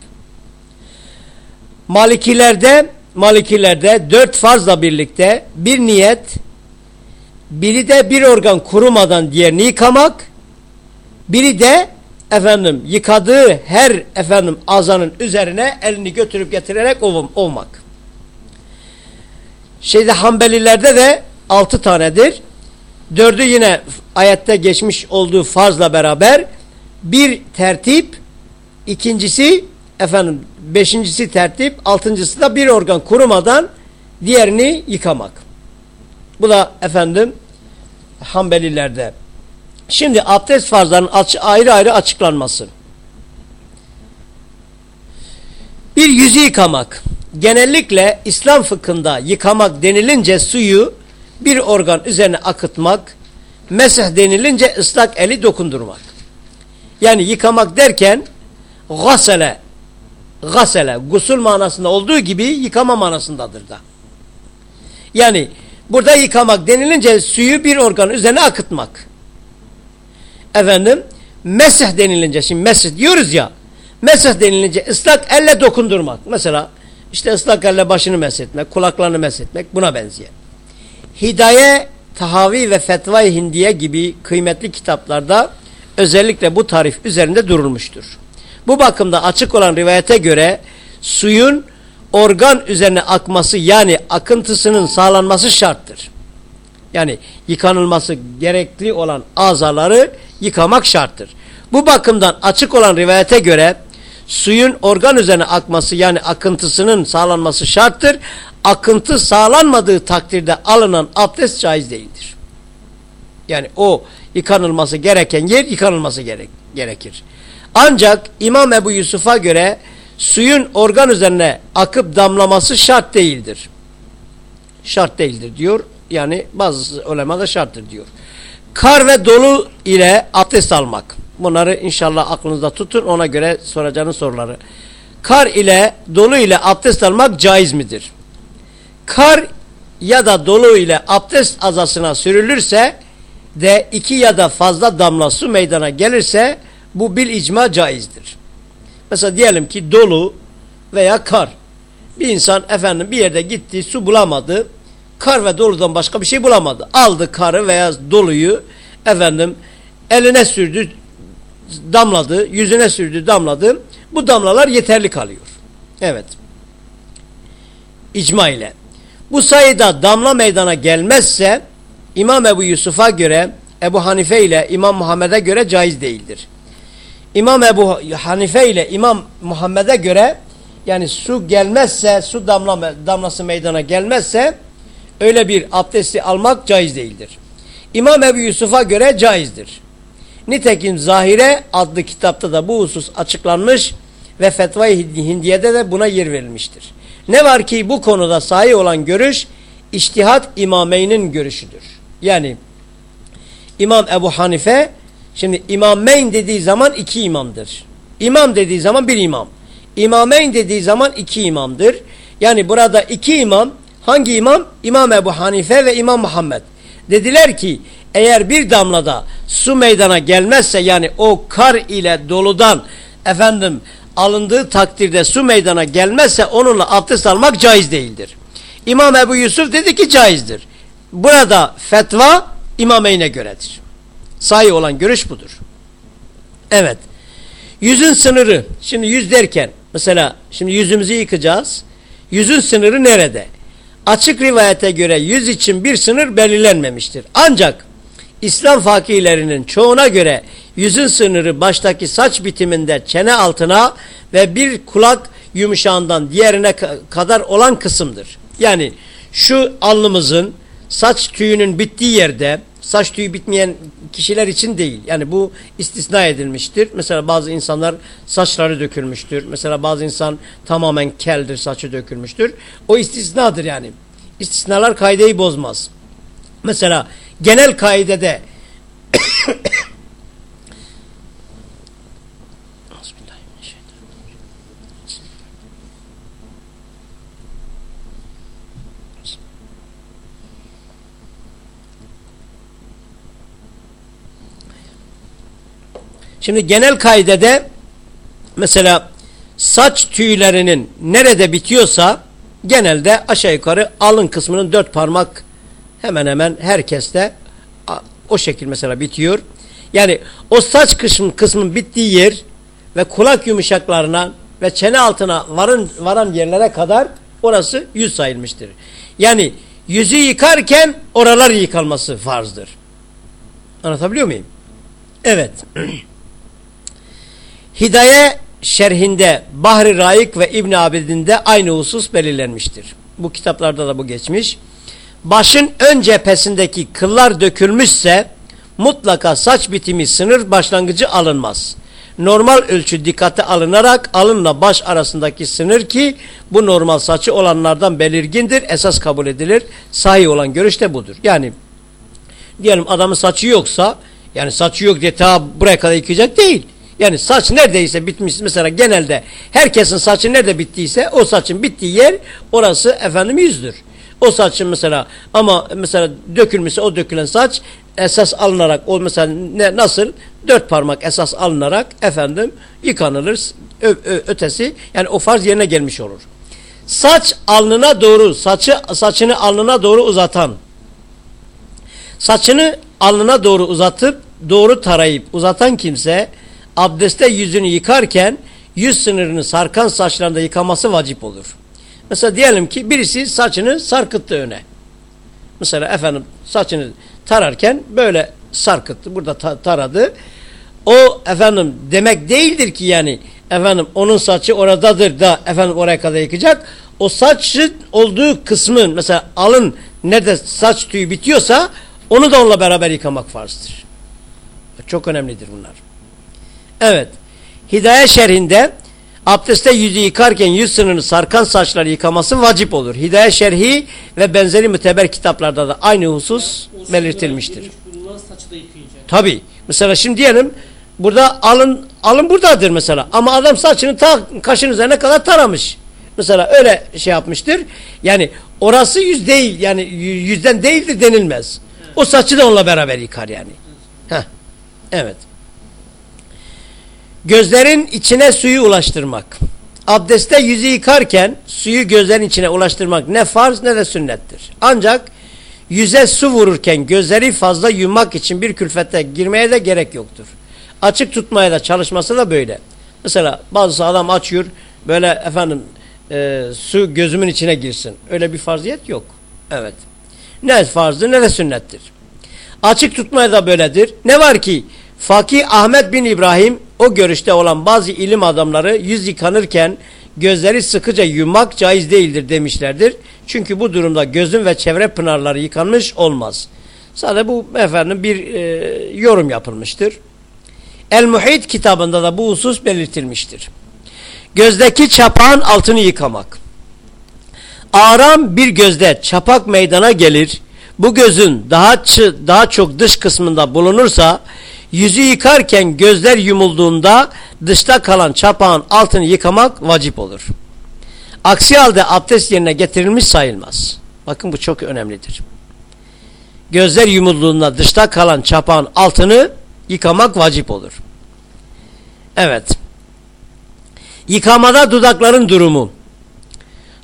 A: Malikilerde Malikilerde dört farzla birlikte bir niyet, biri de bir organ kurumadan diğerini yıkamak, biri de efendim yıkadığı her efendim azanın üzerine elini götürüp getirerek olmak. Şeyde Hanbelilerde de altı tanedir. Dördü yine ayette geçmiş olduğu farzla beraber bir tertip, ikincisi efendim beşincisi tertip, altıncısı da bir organ kurumadan diğerini yıkamak. Bu da efendim Hanbelilerde. Şimdi abdest farzlarının ayrı ayrı açıklanması. Bir yüzü yıkamak. Genellikle İslam fıkhında yıkamak denilince suyu bir organ üzerine akıtmak, mesih denilince ıslak eli dokundurmak. Yani yıkamak derken gasele, gasele, gusül manasında olduğu gibi yıkama manasındadır da. Yani burada yıkamak denilince suyu bir organ üzerine akıtmak. Efendim, mesih denilince, şimdi mesih diyoruz ya, mesih denilince ıslak elle dokundurmak. Mesela işte ıslak elle başını meshetmek, kulaklarını meshetmek buna benziyor. Hidaye, Tahavi ve Fetva-i Hindiye gibi kıymetli kitaplarda özellikle bu tarif üzerinde durulmuştur. Bu bakımda açık olan rivayete göre suyun organ üzerine akması yani akıntısının sağlanması şarttır. Yani yıkanılması gerekli olan azaları yıkamak şarttır. Bu bakımdan açık olan rivayete göre suyun organ üzerine akması yani akıntısının sağlanması şarttır. Akıntı sağlanmadığı takdirde alınan abdest caiz değildir. Yani o yıkanılması gereken yer yıkanılması gerek, gerekir. Ancak İmam Ebu Yusuf'a göre suyun organ üzerine akıp damlaması şart değildir. Şart değildir diyor. Yani bazı ulema da şarttır diyor. Kar ve dolu ile abdest almak. Bunları inşallah aklınızda tutun ona göre soracağınız soruları. Kar ile dolu ile abdest almak caiz midir? Kar ya da dolu ile abdest azasına sürülürse de iki ya da fazla damla su meydana gelirse bu bil icma caizdir. Mesela diyelim ki dolu veya kar. Bir insan efendim bir yerde gitti su bulamadı. Kar ve doludan başka bir şey bulamadı. Aldı karı veya doluyu efendim eline sürdü damladı, yüzüne sürdü damladı. Bu damlalar yeterli kalıyor. Evet. İcma ile. Bu sayıda damla meydana gelmezse İmam Ebu Yusuf'a göre Ebu Hanife ile İmam Muhammed'e göre caiz değildir. İmam Ebu Hanife ile İmam Muhammed'e göre yani su gelmezse, su damla, damlası meydana gelmezse öyle bir abdesti almak caiz değildir. İmam Ebu Yusuf'a göre caizdir. Nitekim Zahire adlı kitapta da bu husus açıklanmış ve Fetva-i Hindiye'de de buna yer verilmiştir. Ne var ki bu konuda sahih olan görüş İçtihat imameynin görüşüdür. Yani İmam Ebu Hanife şimdi imameyn dediği zaman iki imamdır. İmam dediği zaman bir imam. İmameyn dediği zaman iki imamdır. Yani burada iki imam hangi imam? İmam Ebu Hanife ve İmam Muhammed. Dediler ki eğer bir damlada su meydana gelmezse yani o kar ile doludan efendim alındığı takdirde su meydana gelmezse onunla abdest almak caiz değildir. İmam Ebu Yusuf dedi ki caizdir. Burada fetva imameyne göredir. Sahi olan görüş budur. Evet. Yüzün sınırı. Şimdi yüz derken mesela şimdi yüzümüzü yıkacağız. Yüzün sınırı nerede? Açık rivayete göre yüz için bir sınır belirlenmemiştir. Ancak İslam fakihlerinin çoğuna göre yüzün sınırı baştaki saç bitiminde çene altına ve bir kulak yumuşağından diğerine kadar olan kısımdır. Yani şu alnımızın saç tüyünün bittiği yerde saç tüyü bitmeyen kişiler için değil. Yani bu istisna edilmiştir. Mesela bazı insanlar saçları dökülmüştür. Mesela bazı insan tamamen keldir, saçı dökülmüştür. O istisnadır yani. İstisnalar kaideyi bozmaz. Mesela genel kaidede Şimdi genel kaidede mesela saç tüylerinin nerede bitiyorsa genelde aşağı yukarı alın kısmının dört parmak hemen hemen herkeste o şekil mesela bitiyor. Yani o saç kısmın, kısmın bittiği yer ve kulak yumuşaklarına ve çene altına varın, varan yerlere kadar orası yüz sayılmıştır. Yani yüzü yıkarken oralar yıkalması farzdır. Anlatabiliyor muyum? Evet. Hidaye şerhinde Bahri Raik ve İbn Abidin'de aynı husus belirlenmiştir. Bu kitaplarda da bu geçmiş. Başın ön cephesindeki kıllar dökülmüşse mutlaka saç bitimi sınır başlangıcı alınmaz. Normal ölçü dikkate alınarak alınla baş arasındaki sınır ki bu normal saçı olanlardan belirgindir, esas kabul edilir. Sahih olan görüş de budur. Yani diyelim adamın saçı yoksa yani saçı yok diye ta buraya kadar yıkayacak değil. Yani saç neredeyse bitmiş mesela genelde herkesin saçı nerede bittiyse o saçın bittiği yer orası efendim yüzdür. O saçın mesela ama mesela dökülmüşse o dökülen saç esas alınarak o mesela ne, nasıl dört parmak esas alınarak efendim yıkanılır ö, ö, ötesi yani o farz yerine gelmiş olur. Saç alnına doğru saçı saçını alnına doğru uzatan saçını alnına doğru uzatıp doğru tarayıp uzatan kimse abdeste yüzünü yıkarken yüz sınırını sarkan saçlarında yıkaması vacip olur. Mesela diyelim ki birisi saçını sarkıttı öne. Mesela efendim saçını tararken böyle sarkıttı. Burada ta taradı. O efendim demek değildir ki yani efendim onun saçı oradadır da efendim oraya kadar yıkacak. O saçın olduğu kısmın mesela alın nerede saç tüyü bitiyorsa onu da onunla beraber yıkamak farzdır. Çok önemlidir bunlar. Evet. Hidaye şerhinde abdestte yüzü yıkarken yüz sınırını sarkan saçları yıkaması vacip olur. Hidaye şerhi ve benzeri müteber kitaplarda da aynı husus yani, belirtilmiştir. Tabi. Mesela şimdi diyelim burada alın alın buradadır mesela ama adam saçını ta kaşın üzerine kadar taramış. Mesela öyle şey yapmıştır. Yani orası yüz değil yani yüzden değildir denilmez. Evet. O saçı da onunla beraber yıkar yani. Heh. Evet. Gözlerin içine suyu ulaştırmak. Abdeste yüzü yıkarken suyu gözlerin içine ulaştırmak ne farz ne de sünnettir. Ancak yüze su vururken gözleri fazla yummak için bir külfete girmeye de gerek yoktur. Açık tutmaya da çalışması da böyle. Mesela bazı adam açıyor böyle efendim e, su gözümün içine girsin. Öyle bir farziyet yok. Evet. Ne farzdır ne de sünnettir. Açık tutmaya da böyledir. Ne var ki Fakih Ahmet bin İbrahim o görüşte olan bazı ilim adamları yüz yıkanırken gözleri sıkıca yumak caiz değildir demişlerdir. Çünkü bu durumda gözün ve çevre pınarları yıkanmış olmaz. Sadece bu efendim bir e, yorum yapılmıştır. El-Muhit kitabında da bu husus belirtilmiştir. Gözdeki çapağın altını yıkamak. Ağram bir gözde çapak meydana gelir. Bu gözün daha daha çok dış kısmında bulunursa yüzü yıkarken gözler yumulduğunda dışta kalan çapağın altını yıkamak vacip olur. Aksi halde abdest yerine getirilmiş sayılmaz. Bakın bu çok önemlidir. Gözler yumulduğunda dışta kalan çapağın altını yıkamak vacip olur. Evet. Yıkamada dudakların durumu.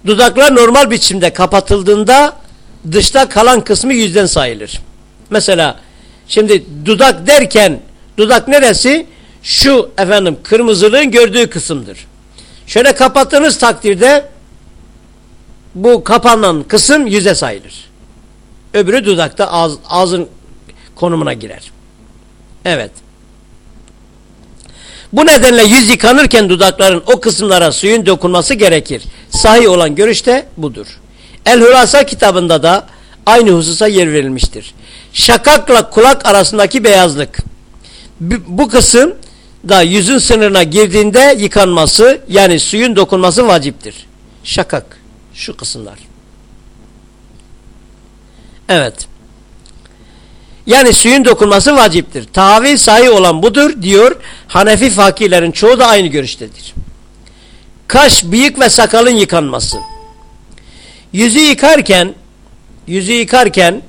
A: Dudaklar normal biçimde kapatıldığında dışta kalan kısmı yüzden sayılır. Mesela şimdi dudak derken dudak neresi? Şu efendim kırmızılığın gördüğü kısımdır. Şöyle kapattığınız takdirde bu kapanan kısım yüze sayılır. Öbürü dudakta ağız, ağzın konumuna girer. Evet. Bu nedenle yüz yıkanırken dudakların o kısımlara suyun dokunması gerekir. Sahi olan görüş de budur. El-Hülasa kitabında da aynı hususa yer verilmiştir. Şakakla kulak arasındaki beyazlık. Bu kısım da yüzün sınırına girdiğinde yıkanması yani suyun dokunması vaciptir. Şakak. Şu kısımlar. Evet. Yani suyun dokunması vaciptir. Tahavil sahi olan budur diyor. Hanefi fakirlerin çoğu da aynı görüştedir. Kaş, bıyık ve sakalın yıkanması. Yüzü yıkarken yüzü yıkarken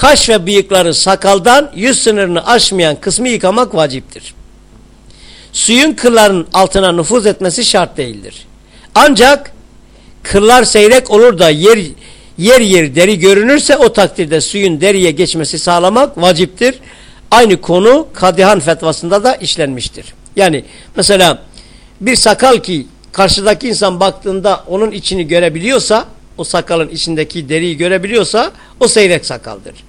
A: kaş ve bıyıkları sakaldan yüz sınırını aşmayan kısmı yıkamak vaciptir. Suyun kılların altına nüfuz etmesi şart değildir. Ancak kıllar seyrek olur da yer yer yer deri görünürse o takdirde suyun deriye geçmesi sağlamak vaciptir. Aynı konu Kadihan fetvasında da işlenmiştir. Yani mesela bir sakal ki karşıdaki insan baktığında onun içini görebiliyorsa o sakalın içindeki deriyi görebiliyorsa o seyrek sakaldır.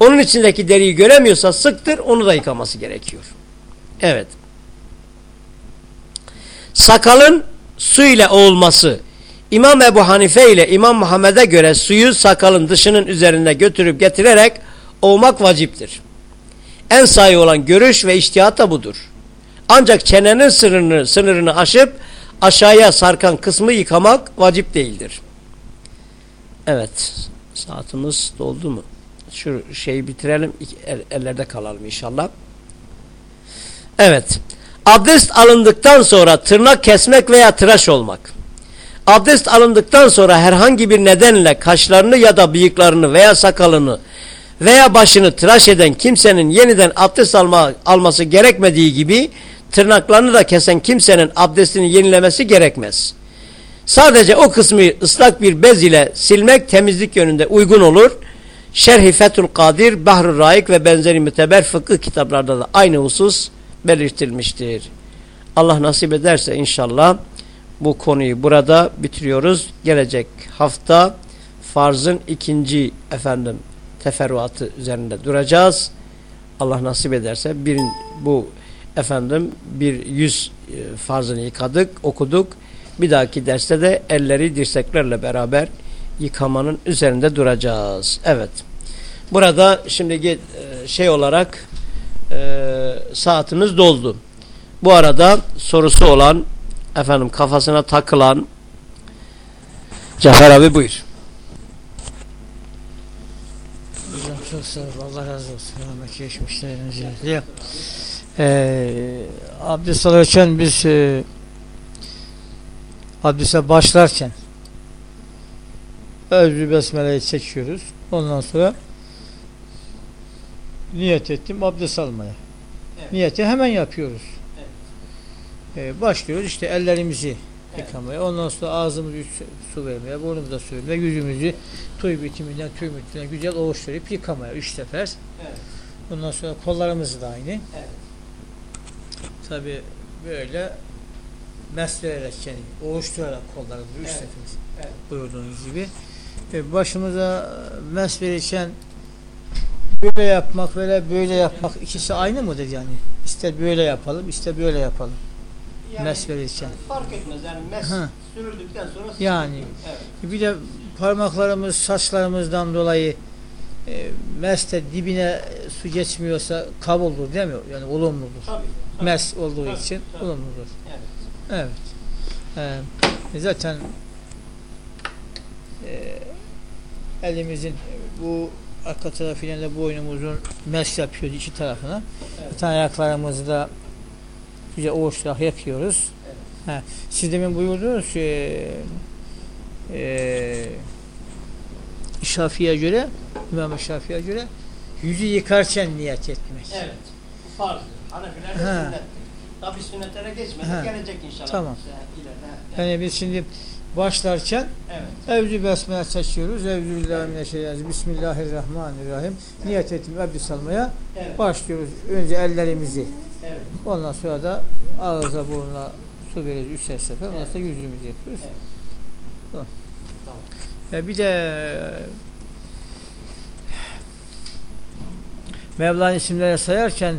A: Onun içindeki deriyi göremiyorsa sıktır onu da yıkaması gerekiyor. Evet. Sakalın su ile oğulması İmam Ebu Hanife ile İmam Muhammed'e göre suyu sakalın dışının üzerine götürüp getirerek ovmak vaciptir. En sayı olan görüş ve iştihat budur. Ancak çenenin sınırını, sınırını aşıp aşağıya sarkan kısmı yıkamak vacip değildir. Evet. Saatimiz doldu mu? Şu şeyi bitirelim. El, ellerde kalalım inşallah. Evet. Abdest alındıktan sonra tırnak kesmek veya tıraş olmak. Abdest alındıktan sonra herhangi bir nedenle kaşlarını ya da bıyıklarını veya sakalını veya başını tıraş eden kimsenin yeniden abdest alma, alması gerekmediği gibi tırnaklarını da kesen kimsenin abdestini yenilemesi gerekmez. Sadece o kısmı ıslak bir bez ile silmek temizlik yönünde uygun olur. Şerhi Fethül Kadir, Bahr-ı Raik ve benzeri müteber fıkıh kitaplarda da aynı husus belirtilmiştir. Allah nasip ederse inşallah bu konuyu burada bitiriyoruz. Gelecek hafta farzın ikinci efendim teferruatı üzerinde duracağız. Allah nasip ederse bir, bu efendim bir yüz e, farzını yıkadık, okuduk. Bir dahaki derste de elleri dirseklerle beraber yıkamanın üzerinde duracağız. Evet. Burada şimdi e, şey olarak e, saatimiz doldu. Bu arada sorusu olan efendim kafasına takılan Cafer abi buyur.
C: Hocam çok sağ ol. Allah razı olsun. Rahmet geçmişlerinize. Ee, abdest alırken biz e, abdeste başlarken Özbü Besmele'yi çekiyoruz. Ondan sonra niyet ettim abdest almaya. Evet. Niyeti hemen yapıyoruz. Ee, başlıyoruz işte ellerimizi evet. yıkamaya. Ondan sonra ağzımızı su vermeye, burnumuza su vermeye, yüzümüzü tuy bitiminden tüy bitiminden güzel ovuşturup yıkamaya. Üç sefer. Evet. Ondan sonra kollarımızı da aynı. Evet. Tabi böyle meslererek yani ovuşturarak kollarımızı üç evet. sefer evet. buyurduğunuz gibi. E, başımıza mes verirken böyle yapmak böyle böyle yapmak ikisi aynı mıdır yani? İster böyle yapalım, ister böyle yapalım
A: yani, mes verirken. Fark etmez yani mes sürüldükten sonra
C: yani evet. bir de parmaklarımız saçlarımızdan dolayı e, meste dibine su geçmiyorsa kabuldur değil mi? Yani olumludur.
A: Tabii.
C: mes olduğu
A: Tabii,
C: için
A: tabii.
C: olumludur.
A: Evet.
C: Evet. Ee, zaten e, elimizin bu arka tarafıyla da boynumuzun mes yapıyoruz iki tarafına.
A: Evet.
C: Bir tane ayaklarımızı da güzel oğuşlarak yakıyoruz.
A: Evet.
C: Ha, siz demin buyurdunuz ki e, Şafii'ye göre İmam Şafii'ye göre yüzü yıkarken niyet etmek.
A: Evet. Farzdır. Hanefiler sünnettir. Tabi sünnetlere geçmedi.
C: Ha.
A: Gelecek inşallah.
C: Tamam.
A: İleride.
C: Yani biz şimdi başlarken
A: Evet.
C: Evcü besmele. Evcü billahi Bismillahirrahmanirrahim. Niyet ettim abdest almaya.
A: Evet.
C: Başlıyoruz. Önce ellerimizi.
A: Evet.
C: Ondan sonra da ağza burnuna su veriyoruz. Üçer sefer. Ondan sonra yüzümüzü yapıyoruz.
A: Evet.
C: Tamam.
A: Tamam.
C: Ya bir de Mevla'nın isimleri sayarken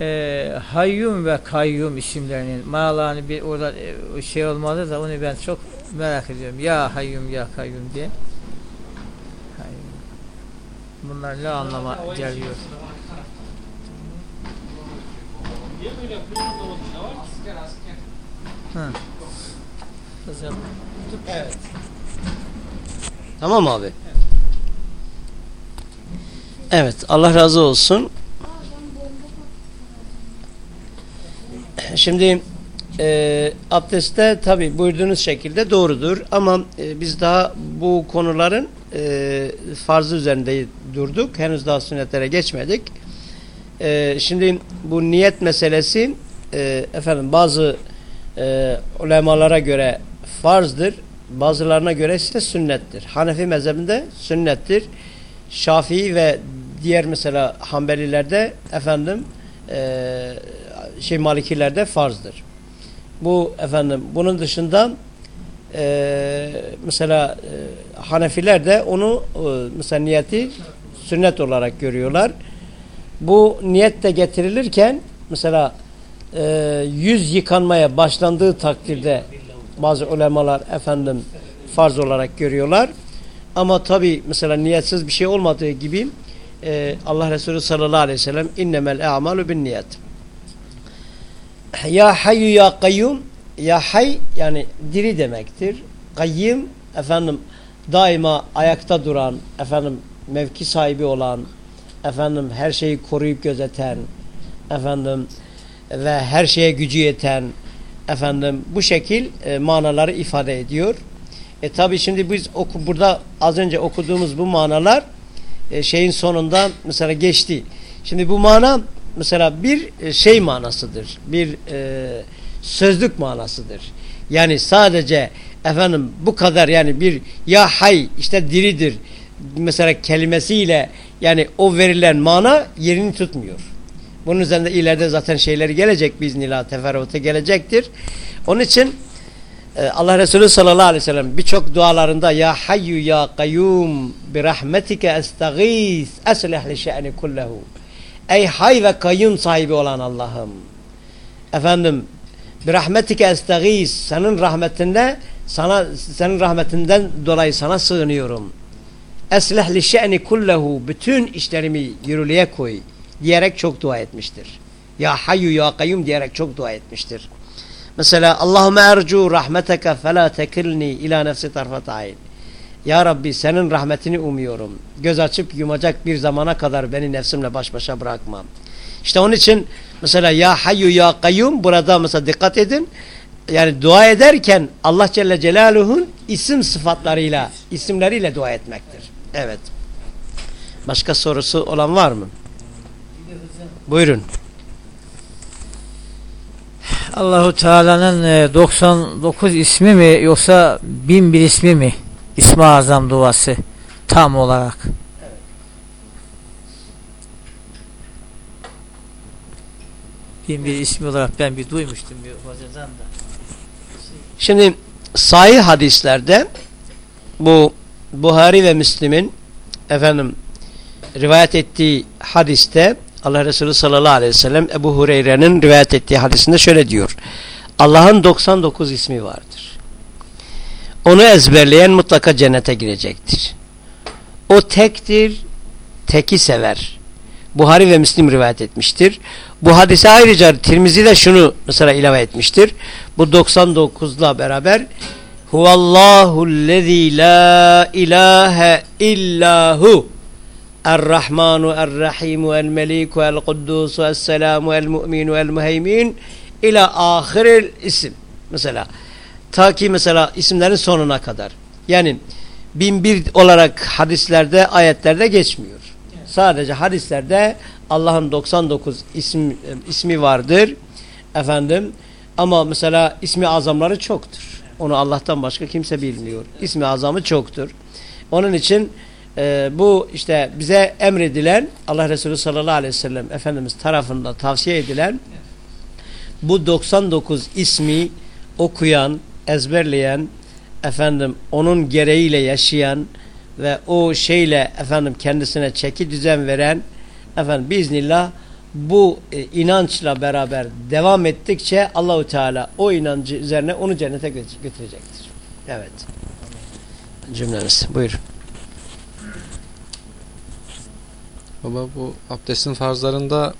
C: e, Hayyum ve Kayyum isimlerinin manalarını bir orada e, şey olmadı da onu ben çok merak ediyorum. Ya Hayyum ya Kayyum diye. Hayyum. Bunlar ne anlama geliyor?
B: Niye böyle yapıyorsun? Ne var?
C: Hı.
A: Evet. Tamam abi. Evet. Allah razı olsun. Şimdi e, abdestte tabi buyurduğunuz şekilde doğrudur ama e, biz daha bu konuların e, farzı üzerinde durduk. Henüz daha sünnetlere geçmedik. E, şimdi bu niyet meselesi e, efendim bazı e, ulemalara göre farzdır. Bazılarına göre ise sünnettir. Hanefi mezhebinde sünnettir. Şafii ve diğer mesela Hanbelilerde efendim e, şey Malikilerde farzdır. Bu efendim bunun dışında e, mesela e, Hanefiler de onu e, mesela niyeti sünnet olarak görüyorlar. Bu niyet de getirilirken mesela e, yüz yıkanmaya başlandığı takdirde bazı ulemalar efendim farz olarak görüyorlar. Ama tabi mesela niyetsiz bir şey olmadığı gibi e, Allah Resulü sallallahu aleyhi ve sellem innemel a'malu bin niyet. Ya hayyu ya kayyum ya hay yani diri demektir. Kayyum efendim daima ayakta duran efendim mevki sahibi olan efendim her şeyi koruyup gözeten efendim ve her şeye gücü yeten efendim bu şekil e, manaları ifade ediyor. E tabi şimdi biz oku, burada az önce okuduğumuz bu manalar e, şeyin sonunda mesela geçti. Şimdi bu mana mesela bir e, şey manasıdır. Bir e, sözlük manasıdır. Yani sadece efendim bu kadar yani bir ya hay işte diridir mesela kelimesiyle yani o verilen mana yerini tutmuyor. Bunun üzerinde ileride zaten şeyleri gelecek biiznillah teferruatı gelecektir. Onun için e, Allah Resulü sallallahu aleyhi ve sellem birçok dualarında ya hayyu ya kayyum bi rahmetike estağis eslih li şe'ni kullehu Ey hay ve kayyum sahibi olan Allah'ım efendim bir rahmetike estağis senin rahmetinde sana senin rahmetinden dolayı sana sığınıyorum eslih li şe'ni kullehu bütün işlerimi yürürlüğe koy diyerek çok dua etmiştir. Ya hayyu ya kayyum diyerek çok dua etmiştir. Mesela Allahümme ercu rahmeteke felâ tekilni ila nefsi tarfat ayn. Ya Rabbi senin rahmetini umuyorum. Göz açıp yumacak bir zamana kadar beni nefsimle baş başa bırakmam. İşte onun için mesela ya hayyu ya kayyum burada mesela dikkat edin. Yani dua ederken Allah Celle Celaluhu'nun isim sıfatlarıyla, isimleriyle dua etmektir. Evet. Başka sorusu olan var mı? Buyurun.
C: Allahu Teala'nın e, 99 ismi mi yoksa bin bir ismi mi? İsmi Azam duası tam olarak. Bin bir ismi olarak ben bir duymuştum bir hocadan da.
A: Şimdi sahih hadislerde bu Buhari ve Müslim'in efendim rivayet ettiği hadiste Allah Resulü sallallahu aleyhi ve sellem Ebu Hureyre'nin rivayet ettiği hadisinde şöyle diyor. Allah'ın 99 ismi vardır. Onu ezberleyen mutlaka cennete girecektir. O tektir, teki sever. Buhari ve Müslim rivayet etmiştir. Bu hadise ayrıca Tirmizi de şunu mesela ilave etmiştir. Bu 99'la beraber Huvallahu lezî la ilahe illahu Er-Rahmanu Er-Rahimu El-Meliku El-Kuddusu El-Selamu El-Mu'minu El-Muheymin ila ahiril isim. Mesela ta ki mesela isimlerin sonuna kadar. Yani bin bir olarak hadislerde, ayetlerde geçmiyor. Sadece hadislerde Allah'ın 99 isim, ismi vardır. Efendim ama mesela ismi azamları çoktur. Onu Allah'tan başka kimse bilmiyor. İsmi azamı çoktur. Onun için e, bu işte bize emredilen Allah Resulü sallallahu aleyhi ve sellem Efendimiz tarafından tavsiye edilen bu 99 ismi okuyan, ezberleyen, efendim onun gereğiyle yaşayan ve o şeyle efendim kendisine çeki düzen veren efendim biiznillah bu e, inançla beraber devam ettikçe Allahu Teala o inancı üzerine onu cennete gö- götürecektir. Evet. Cümlemiz. Buyur.
D: Baba bu abdestin farzlarında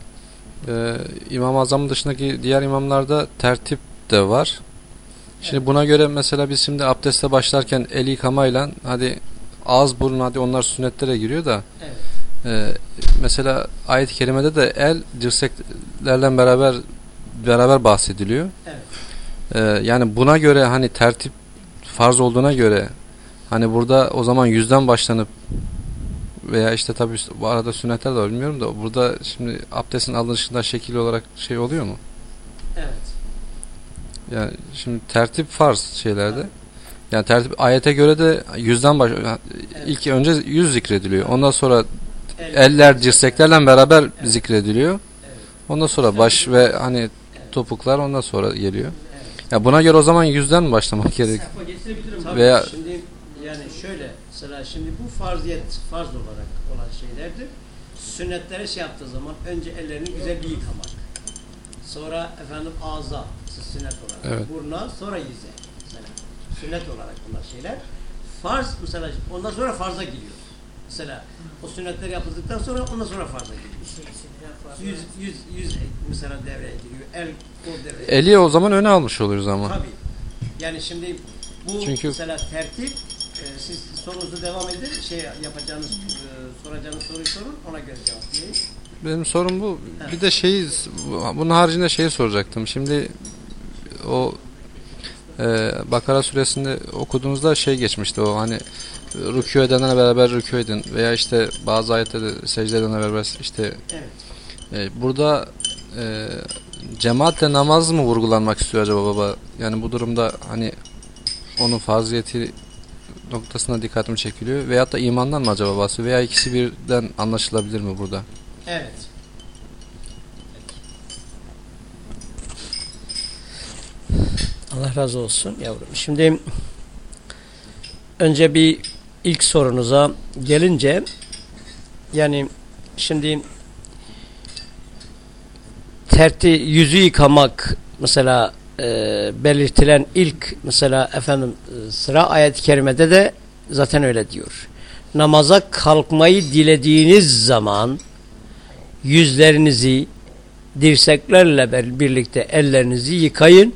D: e, İmam-ı Azam'ın dışındaki diğer imamlarda tertip de var. Şimdi buna göre mesela biz şimdi abdeste başlarken el yıkamayla hadi ağız burun hadi onlar sünnetlere giriyor da
A: Evet.
D: e, mesela ayet-i kerimede de el dirseklerle beraber beraber bahsediliyor.
A: Evet.
D: E, yani buna göre hani tertip farz olduğuna göre hani burada o zaman yüzden başlanıp veya işte tabii işte bu arada sünnetler de var bilmiyorum da burada şimdi abdestin alınışında şekil olarak şey oluyor mu?
A: Evet.
D: Yani şimdi tertip farz şeylerde. Yani tertip ayete göre de yüzden baş ilk önce yüz zikrediliyor. Ondan sonra eller dirseklerle beraber zikrediliyor. Ondan sonra baş ve hani topuklar ondan sonra geliyor. Ya buna göre o zaman yüzden mi başlamak gerek?
A: Tabii
D: Veya-
A: şimdi yani şöyle mesela şimdi bu farziyet farz olarak olan şeylerdir. Sünnetlere şey yaptığı zaman önce ellerini güzel bir yıkamak. Sonra efendim ağza sünnet olarak.
D: Evet.
A: Buruna sonra yüze. Mesela sünnet olarak bunlar şeyler. Farz mesela ondan sonra farza giriyor. Mesela o sünnetler yapıldıktan sonra ondan sonra farza giriyor. Yüz, yüz, yüz mesela devreye giriyor. El o devreye
D: Eli o zaman öne almış oluyoruz ama.
A: Tabii. Yani şimdi bu
D: Çünkü-
A: mesela tertip e, siz sorunuzu devam edin. Şey yapacağınız e, soracağınız soruyu sorun ona göre cevaplayın.
D: Benim sorum bu. Bir de şeyi bunun haricinde şeyi soracaktım. Şimdi o e, Bakara suresinde okuduğunuzda şey geçmişti o hani rükû edenlerle beraber rükû edin veya işte bazı ayetlerde secde edenlerle beraber işte
A: Evet.
D: e, burada e, cemaatle namaz mı vurgulanmak istiyor acaba baba? Yani bu durumda hani onun faziyeti noktasına dikkatimi çekiliyor veyahut da imandan mı acaba bahsediyor veya ikisi birden anlaşılabilir mi burada?
A: Evet. Allah razı olsun yavrum. Şimdi önce bir ilk sorunuza gelince yani şimdi terti yüzü yıkamak mesela e, belirtilen ilk mesela efendim e, sıra ayet-i kerimede de zaten öyle diyor. Namaza kalkmayı dilediğiniz zaman yüzlerinizi dirseklerle birlikte ellerinizi yıkayın.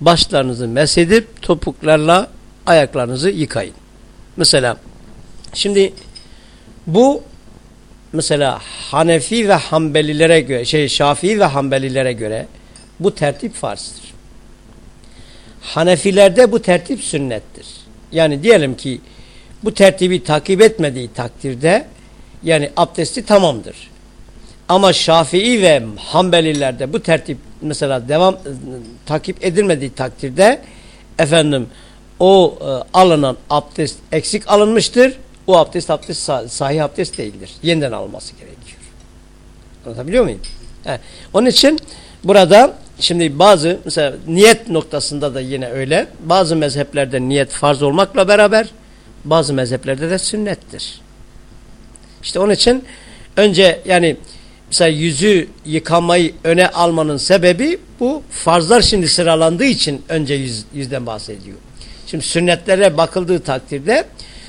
A: Başlarınızı mesedip topuklarla ayaklarınızı yıkayın. Mesela şimdi bu mesela Hanefi ve Hanbelilere göre şey Şafii ve Hanbelilere göre bu tertip farzdır. Hanefilerde bu tertip sünnettir. Yani diyelim ki bu tertibi takip etmediği takdirde yani abdesti tamamdır. Ama Şafii ve Hanbelilerde bu tertip mesela devam takip edilmediği takdirde efendim o e, alınan abdest eksik alınmıştır. O abdest abdest sah- sahih abdest değildir. Yeniden alması gerekiyor. Anlatabiliyor muyum? He. Onun için burada şimdi bazı mesela niyet noktasında da yine öyle. Bazı mezheplerde niyet farz olmakla beraber bazı mezheplerde de sünnettir. İşte onun için önce yani mesela yüzü yıkamayı öne almanın sebebi bu farzlar şimdi sıralandığı için önce yüz, yüzden bahsediyor. Şimdi sünnetlere bakıldığı takdirde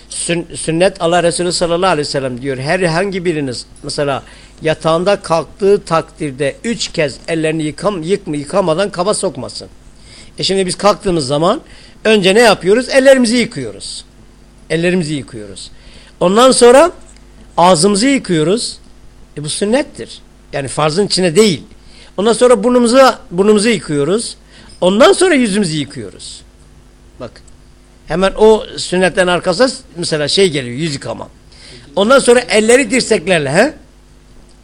A: sün- sünnet Allah Resulü sallallahu aleyhi ve sellem diyor herhangi biriniz mesela yatağında kalktığı takdirde üç kez ellerini yıkam, yıkma, yıkamadan kaba sokmasın. E şimdi biz kalktığımız zaman önce ne yapıyoruz? Ellerimizi yıkıyoruz. Ellerimizi yıkıyoruz. Ondan sonra ağzımızı yıkıyoruz. E bu sünnettir. Yani farzın içine değil. Ondan sonra burnumuzu, burnumuzu yıkıyoruz. Ondan sonra yüzümüzü yıkıyoruz. Bak. Hemen o sünnetten arkasında mesela şey geliyor yüz yıkama. Ondan sonra elleri dirseklerle he?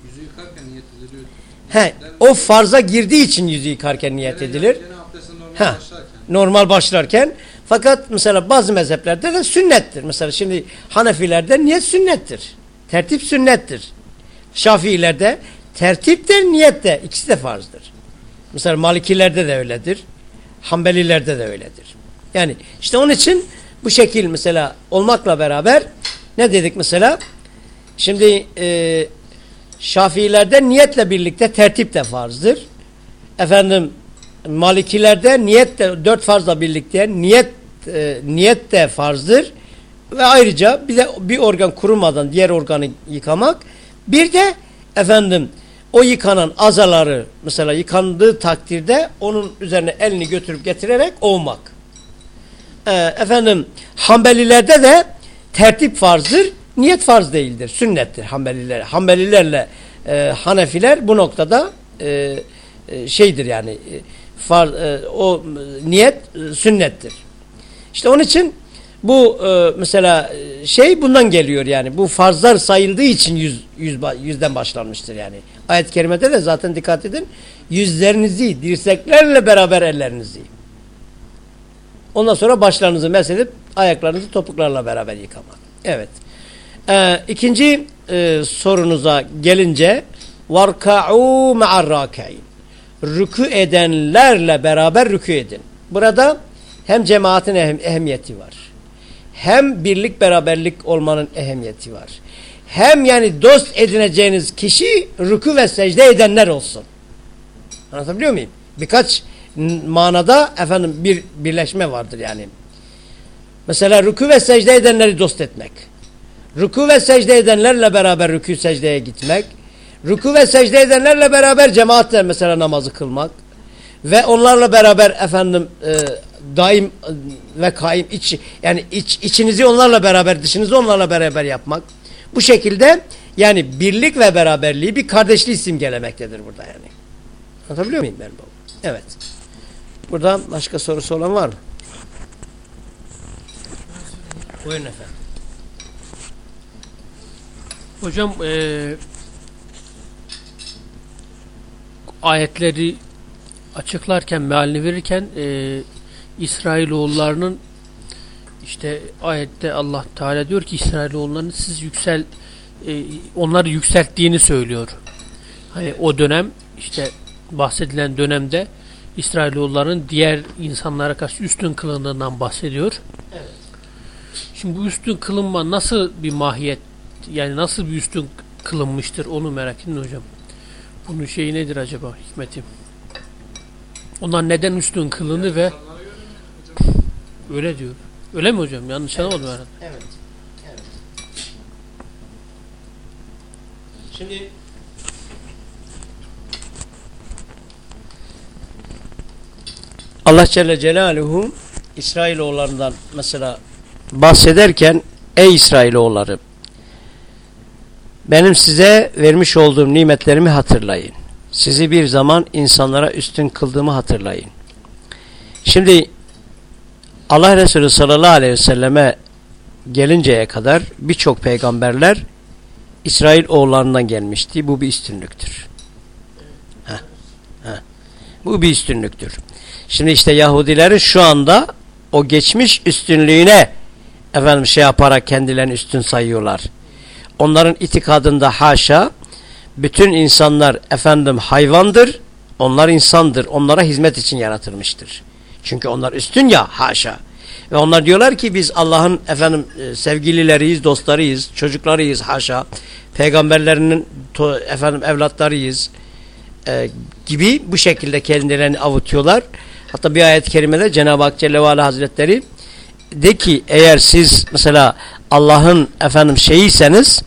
D: Yüzü yıkarken niyet ediliyor.
A: He, o farza girdiği için yüzü yıkarken niyet edilir.
D: Normal
A: Ha.
D: başlarken.
A: Normal başlarken. Fakat mesela bazı mezheplerde de sünnettir. Mesela şimdi Hanefilerde niyet sünnettir. Tertip sünnettir. Şafiilerde tertip de niyet de ikisi de farzdır. Mesela Malikilerde de öyledir. Hanbelilerde de öyledir. Yani işte onun için bu şekil mesela olmakla beraber ne dedik mesela? Şimdi e, Şafiilerde niyetle birlikte tertip de farzdır. Efendim Malikilerde niyet de dört farzla birlikte niyet e, niyet de farzdır. Ve ayrıca bir de bir organ kurumadan diğer organı yıkamak. Bir de efendim o yıkanan azaları mesela yıkandığı takdirde onun üzerine elini götürüp getirerek ovmak. Ee, efendim Hanbelilerde de tertip farzdır. Niyet farz değildir. Sünnettir Hanbeliler. Hanbelilerle e, Hanefiler bu noktada e, e, şeydir yani e, far, e, o e, niyet e, sünnettir. İşte onun için bu e, mesela şey bundan geliyor yani. Bu farzlar sayıldığı için yüz, yüz, yüzden başlanmıştır yani. Ayet-i kerimede de zaten dikkat edin. Yüzlerinizi dirseklerle beraber ellerinizi. Ondan sonra başlarınızı mesedip ayaklarınızı topuklarla beraber yıkamak. Evet. Ee, ikinci e, sorunuza gelince varka'u ma'ar rak'in. Rükü edenlerle beraber rükü edin. Burada hem cemaatin ehem, ehemmiyeti var. Hem birlik beraberlik olmanın ehemmiyeti var. Hem yani dost edineceğiniz kişi rükü ve secde edenler olsun. Anlatabiliyor muyum? Birkaç manada efendim bir birleşme vardır yani. Mesela rükü ve secde edenleri dost etmek. Rükû ve secde edenlerle beraber rükû secdeye gitmek. Rükû ve secde edenlerle beraber cemaatle mesela namazı kılmak. Ve onlarla beraber efendim e, daim e, ve kaim iç yani iç, içinizi onlarla beraber dışınızı onlarla beraber yapmak. Bu şekilde yani birlik ve beraberliği bir kardeşliği simgelemektedir burada yani. Anlatabiliyor muyum ben bu? Evet. Burada başka sorusu olan var mı? Buyurun efendim.
B: Hocam eee ayetleri açıklarken, mealini verirken eee İsrailoğullarının işte ayette Allah Teala diyor ki İsrailoğullarını siz yüksel eee, onları yükselttiğini söylüyor. Hani o dönem işte bahsedilen dönemde İsrailoğulların diğer insanlara karşı üstün kılındığından bahsediyor.
A: Evet.
B: Şimdi bu üstün kılınma nasıl bir mahiyet yani nasıl bir üstün kılınmıştır onu merak ettim hocam. Bunun şeyi nedir acaba hikmeti? Onlar neden üstün kılındı ve öyle diyor. Öyle mi hocam? Yanlış anlamadım herhalde.
A: Evet. Evet. Şimdi Allah Celle Celaluhu İsrailoğullarından mesela bahsederken ey İsrailoğulları benim size vermiş olduğum nimetlerimi hatırlayın. Sizi bir zaman insanlara üstün kıldığımı hatırlayın. Şimdi Allah Resulü sallallahu aleyhi ve selleme gelinceye kadar birçok peygamberler İsrail oğullarından gelmişti. Bu bir üstünlüktür. Heh, heh. Bu bir üstünlüktür. Şimdi işte Yahudilerin şu anda o geçmiş üstünlüğüne efendim şey yaparak kendilerini üstün sayıyorlar. Onların itikadında haşa bütün insanlar efendim hayvandır, onlar insandır. Onlara hizmet için yaratılmıştır. Çünkü onlar üstün ya haşa. Ve onlar diyorlar ki biz Allah'ın efendim e, sevgilileriyiz, dostlarıyız, çocuklarıyız haşa. Peygamberlerinin efendim evlatlarıyız e, gibi bu şekilde kendilerini avutuyorlar. Hatta bir ayet-i kerimede Cenab-ı Hak Celle ve Hazretleri de ki eğer siz mesela Allah'ın efendim şeyiyseniz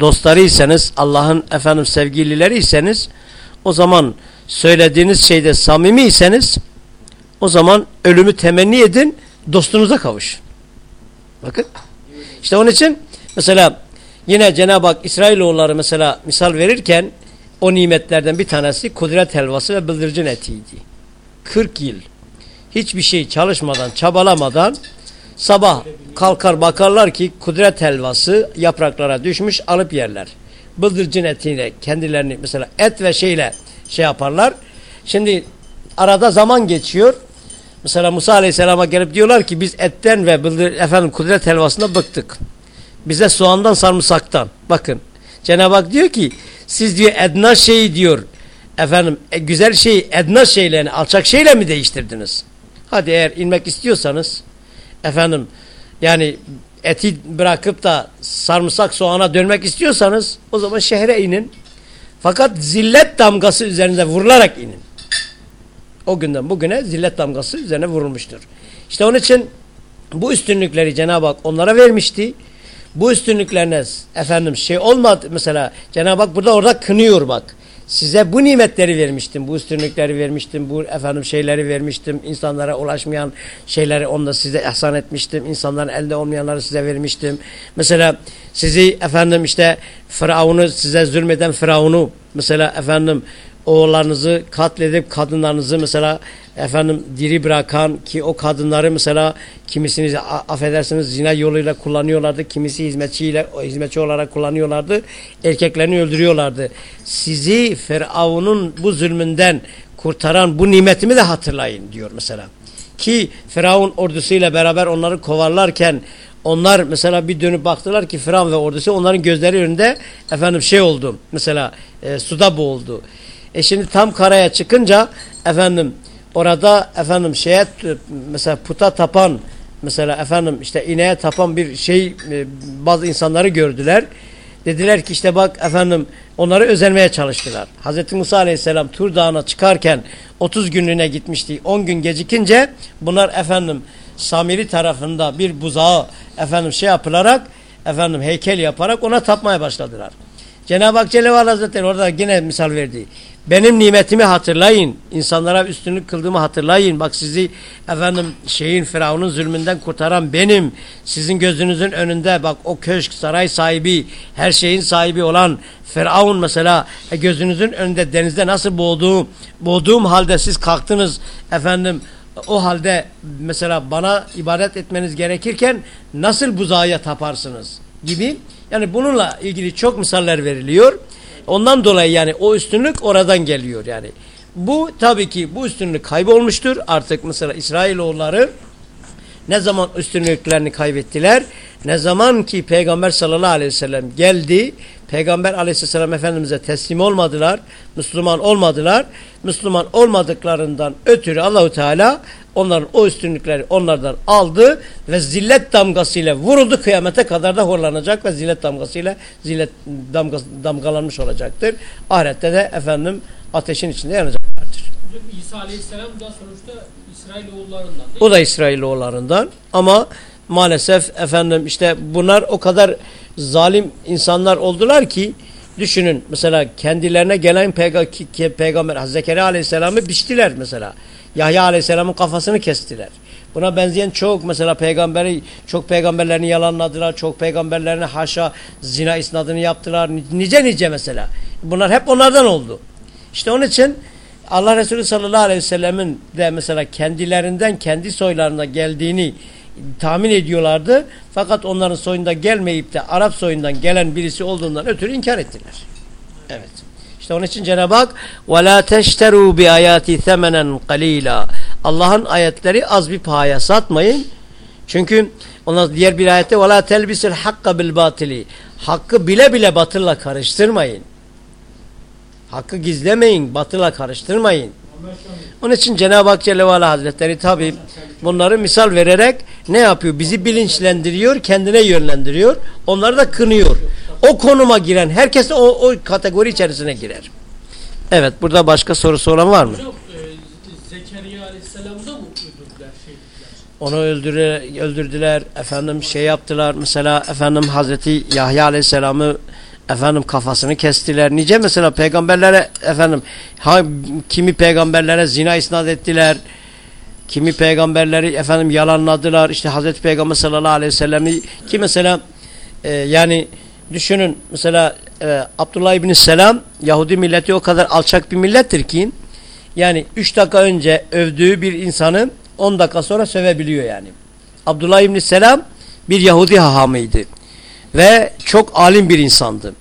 A: dostlarıysanız, Allah'ın efendim sevgilileriyseniz o zaman söylediğiniz şeyde samimiyseniz o zaman ölümü temenni edin, dostunuza kavuşun. Bakın. İşte onun için mesela yine Cenab-ı Hak İsrailoğulları mesela misal verirken o nimetlerden bir tanesi kudret helvası ve bıldırcın etiydi. 40 yıl hiçbir şey çalışmadan, çabalamadan sabah kalkar bakarlar ki kudret helvası yapraklara düşmüş alıp yerler. Bıldırcın etiyle kendilerini mesela et ve şeyle şey yaparlar. Şimdi arada zaman geçiyor. Mesela Musa Aleyhisselam'a gelip diyorlar ki biz etten ve bıldır, efendim kudret helvasında bıktık. Bize soğandan sarımsaktan. Bakın Cenab-ı Hak diyor ki siz diyor edna şeyi diyor efendim e, güzel şeyi edna şeylerini alçak şeyle mi değiştirdiniz? Hadi eğer inmek istiyorsanız efendim yani eti bırakıp da sarımsak soğana dönmek istiyorsanız o zaman şehre inin. Fakat zillet damgası üzerinde vurularak inin. O günden bugüne zillet damgası üzerine vurulmuştur. İşte onun için bu üstünlükleri Cenab-ı Hak onlara vermişti. Bu üstünlüklerine efendim şey olmadı mesela Cenab-ı Hak burada orada kınıyor bak. Size bu nimetleri vermiştim, bu üstünlükleri vermiştim, bu efendim şeyleri vermiştim, insanlara ulaşmayan şeyleri onda size ihsan etmiştim, insanların elde olmayanları size vermiştim. Mesela sizi efendim işte Firavun'u size zulmeden Firavun'u mesela efendim oğullarınızı katledip kadınlarınızı mesela efendim diri bırakan ki o kadınları mesela kimisini affedersiniz zina yoluyla kullanıyorlardı. Kimisi hizmetçiyle hizmetçi olarak kullanıyorlardı. Erkeklerini öldürüyorlardı. Sizi Firavun'un bu zulmünden kurtaran bu nimetimi de hatırlayın diyor mesela. Ki Firavun ordusuyla beraber onları kovarlarken onlar mesela bir dönüp baktılar ki Firavun ve ordusu onların gözleri önünde efendim şey oldu. Mesela e, suda boğuldu. E şimdi tam karaya çıkınca efendim orada efendim şeye mesela puta tapan mesela efendim işte ineğe tapan bir şey e, bazı insanları gördüler. Dediler ki işte bak efendim onları özenmeye çalıştılar. Hazreti Musa aleyhisselam Tur Dağı'na çıkarken 30 günlüğüne gitmişti. 10 gün gecikince bunlar efendim Samiri tarafında bir buzağı efendim şey yapılarak efendim heykel yaparak ona tapmaya başladılar. Cenab-ı Hak Celle ve Hazretleri orada yine misal verdi. Benim nimetimi hatırlayın. İnsanlara üstünlük kıldığımı hatırlayın. Bak sizi efendim şeyin Firavun'un zulmünden kurtaran benim. Sizin gözünüzün önünde bak o köşk saray sahibi her şeyin sahibi olan Firavun mesela e, gözünüzün önünde denizde nasıl boğduğum, boğduğum halde siz kalktınız efendim o halde mesela bana ibadet etmeniz gerekirken nasıl buzağa taparsınız gibi. Yani bununla ilgili çok misaller veriliyor. Ondan dolayı yani o üstünlük oradan geliyor yani. Bu tabii ki bu üstünlük kaybolmuştur. Artık mesela İsrailoğulları ne zaman üstünlüklerini kaybettiler? Ne zaman ki Peygamber sallallahu aleyhi ve sellem geldi, Peygamber aleyhisselam Efendimiz'e teslim olmadılar, Müslüman olmadılar. Müslüman olmadıklarından ötürü Allahu Teala onların o üstünlükleri onlardan aldı ve zillet damgasıyla vuruldu kıyamete kadar da horlanacak ve zillet damgasıyla zillet damgası, damgalanmış olacaktır. Ahirette de efendim ateşin içinde yanacaklardır.
B: İsa Aleyhisselam da sonuçta İsrailoğullarından
A: O da İsrailoğullarından ama maalesef efendim işte bunlar o kadar zalim insanlar oldular ki düşünün mesela kendilerine gelen peyga peygamber Zekeriya Aleyhisselam'ı biçtiler mesela. Yahya Aleyhisselam'ın kafasını kestiler. Buna benzeyen çok mesela peygamberi çok peygamberlerini yalanladılar. Çok peygamberlerini haşa zina isnadını yaptılar. Nice nice mesela. Bunlar hep onlardan oldu. İşte onun için Allah Resulü sallallahu aleyhi ve sellemin de mesela kendilerinden kendi soylarına geldiğini tahmin ediyorlardı. Fakat onların soyunda gelmeyip de Arap soyundan gelen birisi olduğundan ötürü inkar ettiler. Evet. İşte onun için Cenab-ı Hak وَلَا تَشْتَرُوا بِآيَاتِ ثَمَنًا قَلِيلًا Allah'ın ayetleri az bir pahaya satmayın. Çünkü ona diğer bir ayette وَلَا تَلْبِسِ الْحَقَّ بِالْبَاطِلِ Hakkı bile bile batılla karıştırmayın. Hakkı gizlemeyin, batıla karıştırmayın. Onun için Cenab-ı Hak Celle ve Ala Hazretleri tabi bunları misal vererek ne yapıyor? Bizi bilinçlendiriyor, kendine yönlendiriyor. Onları da kınıyor. O konuma giren herkes o, o kategori içerisine girer. Evet burada başka sorusu olan var mı?
B: Hocam e, Zekeriya Aleyhisselam'da mı öldürdüler?
A: Onu öldüre, öldürdüler. Efendim şey yaptılar. Mesela efendim Hazreti Yahya Aleyhisselam'ı efendim kafasını kestiler. Nice mesela peygamberlere efendim ha, kimi peygamberlere zina isnat ettiler. Kimi peygamberleri efendim yalanladılar. İşte Hazreti Peygamber sallallahu aleyhi ve sellem'i ki mesela e, yani düşünün mesela e, Abdullah İbni Selam Yahudi milleti o kadar alçak bir millettir ki yani 3 dakika önce övdüğü bir insanı 10 dakika sonra sövebiliyor yani. Abdullah İbni Selam bir Yahudi hahamıydı. Ve çok alim bir insandı.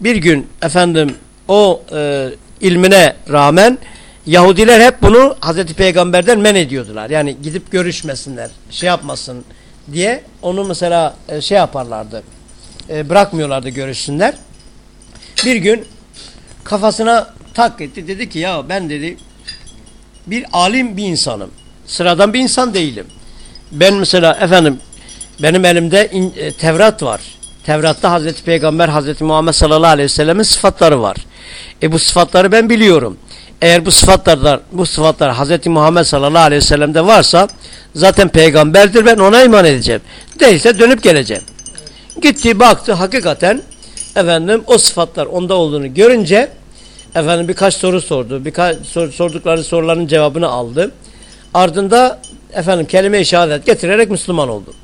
A: Bir gün efendim o e, ilmine rağmen Yahudiler hep bunu Hazreti Peygamber'den men ediyordular. Yani gidip görüşmesinler, şey yapmasın diye onu mesela e, şey yaparlardı. E, bırakmıyorlardı görüşsünler. Bir gün kafasına tak etti. Dedi ki ya ben dedi bir alim bir insanım. Sıradan bir insan değilim. Ben mesela efendim benim elimde in, e, Tevrat var. Tevrat'ta Hazreti Peygamber Hazreti Muhammed sallallahu aleyhi ve sellemin sıfatları var. E bu sıfatları ben biliyorum. Eğer bu sıfatlardan bu sıfatlar Hazreti Muhammed sallallahu aleyhi ve sellem'de varsa zaten peygamberdir ben ona iman edeceğim. Değilse dönüp geleceğim. Gitti baktı hakikaten efendim o sıfatlar onda olduğunu görünce efendim birkaç soru sordu. Birkaç sor, sordukları soruların cevabını aldı. Ardında efendim kelime-i şehadet getirerek Müslüman oldu.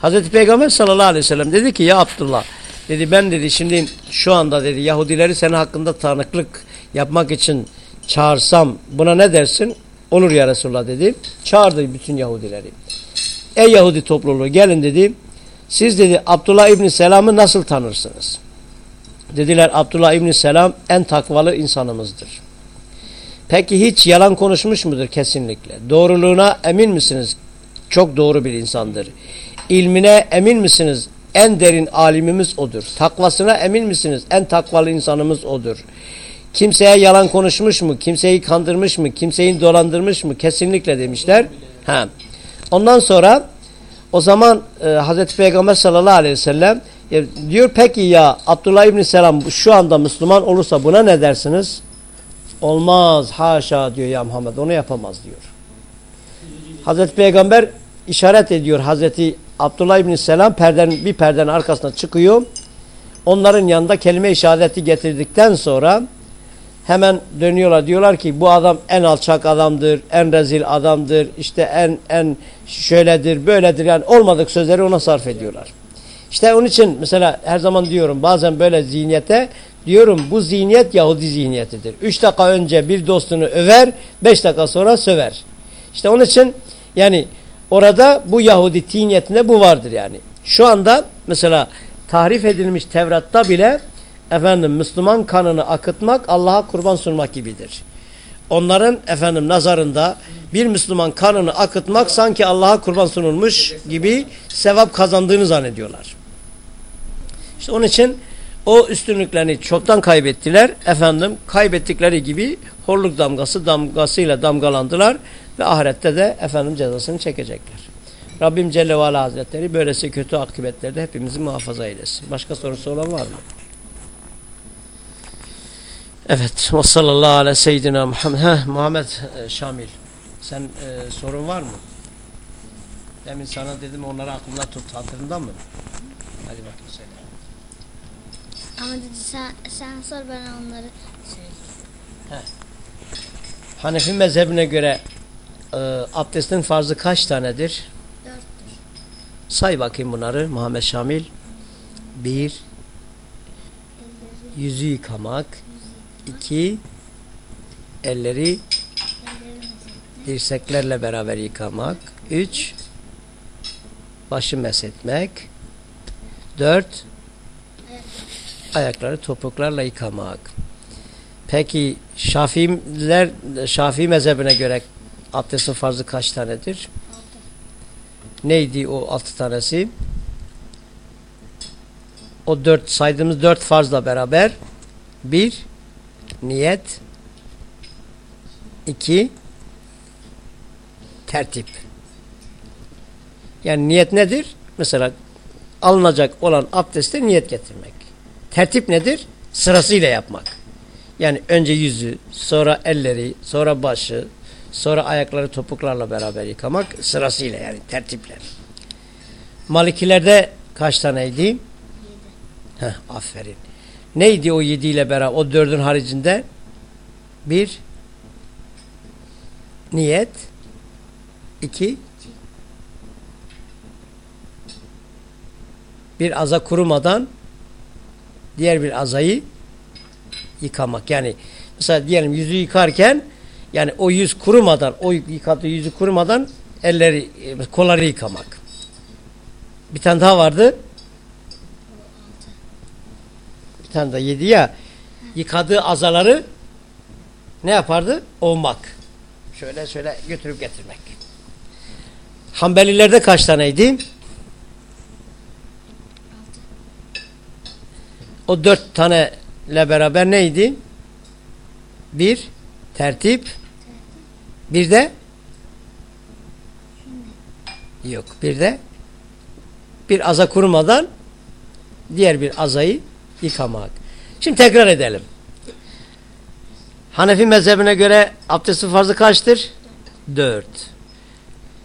A: Hazreti Peygamber sallallahu aleyhi ve sellem dedi ki ya Abdullah dedi ben dedi şimdi şu anda dedi Yahudileri senin hakkında tanıklık yapmak için çağırsam buna ne dersin? Olur ya Resulullah dedi. Çağırdı bütün Yahudileri. Ey Yahudi topluluğu gelin dedi. Siz dedi Abdullah İbni Selam'ı nasıl tanırsınız? Dediler Abdullah İbni Selam en takvalı insanımızdır. Peki hiç yalan konuşmuş mudur? Kesinlikle. Doğruluğuna emin misiniz? Çok doğru bir insandır. İlmine emin misiniz? En derin alimimiz odur. Takvasına emin misiniz? En takvalı insanımız odur. Kimseye yalan konuşmuş mu? Kimseyi kandırmış mı? Kimseyi dolandırmış mı? Kesinlikle demişler. Ha. Ondan sonra o zaman e, Hazreti Peygamber sallallahu aleyhi ve sellem e, diyor peki ya Abdullah İbni Selam şu anda Müslüman olursa buna ne dersiniz? Olmaz haşa diyor ya Muhammed onu yapamaz diyor. Hazreti Peygamber işaret ediyor Hazreti Abdullah İbni Selam perdenin, bir perdenin arkasına çıkıyor. Onların yanında kelime-i getirdikten sonra hemen dönüyorlar diyorlar ki bu adam en alçak adamdır, en rezil adamdır, işte en en şöyledir, böyledir yani olmadık sözleri ona sarf ediyorlar. İşte onun için mesela her zaman diyorum bazen böyle zihniyete diyorum bu zihniyet Yahudi zihniyetidir. Üç dakika önce bir dostunu över, beş dakika sonra söver. İşte onun için yani orada bu Yahudi zihniyetinde bu vardır yani. Şu anda mesela tahrif edilmiş Tevrat'ta bile efendim Müslüman kanını akıtmak Allah'a kurban sunmak gibidir. Onların efendim nazarında bir Müslüman kanını akıtmak sanki Allah'a kurban sunulmuş gibi sevap kazandığını zannediyorlar. İşte onun için o üstünlüklerini çoktan kaybettiler. Efendim kaybettikleri gibi horluk damgası damgasıyla damgalandılar ve ahirette de efendim cezasını çekecekler. Rabbim Celle ve Hazretleri böylesi kötü akıbetlerde hepimizi muhafaza eylesin. Başka sorusu olan var mı? Evet. Ve sallallahu ala seyyidina Muhammed. Heh, Muhammed e, Şamil. Sen e, sorun var mı? Demin sana dedim onları aklında tut. Hatırında mı? Hadi bakayım söyle.
E: Ama dedi sen, sen sor ben onları söyleyeyim.
A: Hanefi mezhebine göre e, abdestin farzı kaç tanedir?
E: Dörttür.
A: Say bakayım bunları Muhammed Şamil. Bir, yüzü yıkamak. İki elleri dirseklerle beraber yıkamak. Üç, başı meshetmek. Dört, ayakları topuklarla yıkamak. Peki Şafiiler, Şafii mezhebine göre abdestin farzı kaç tanedir? Neydi o altı tanesi? O dört saydığımız dört farzla beraber bir niyet iki tertip. Yani niyet nedir? Mesela alınacak olan abdeste niyet getirmek. Tertip nedir? Sırasıyla yapmak. Yani önce yüzü, sonra elleri, sonra başı, sonra ayakları topuklarla beraber yıkamak sırasıyla yani tertiple. Malikilerde kaç taneydi? Heh, aferin. Neydi o yediyle beraber o dördün haricinde? Bir niyet iki bir aza kurumadan diğer bir azayı yıkamak. Yani mesela diyelim yüzü yıkarken yani o yüz kurumadan o yıkadığı yüzü kurumadan elleri e, kolları yıkamak. Bir tane daha vardı. Bir tane daha yedi ya. Yıkadığı azaları ne yapardı? Ovmak. Şöyle şöyle götürüp getirmek. Hanbelilerde kaç taneydi? O dört taneyle beraber neydi? Bir, tertip. Bir de yok. Bir de bir aza kurumadan diğer bir azayı yıkamak. Şimdi tekrar edelim. Hanefi mezhebine göre abdestin farzı kaçtır? Dört.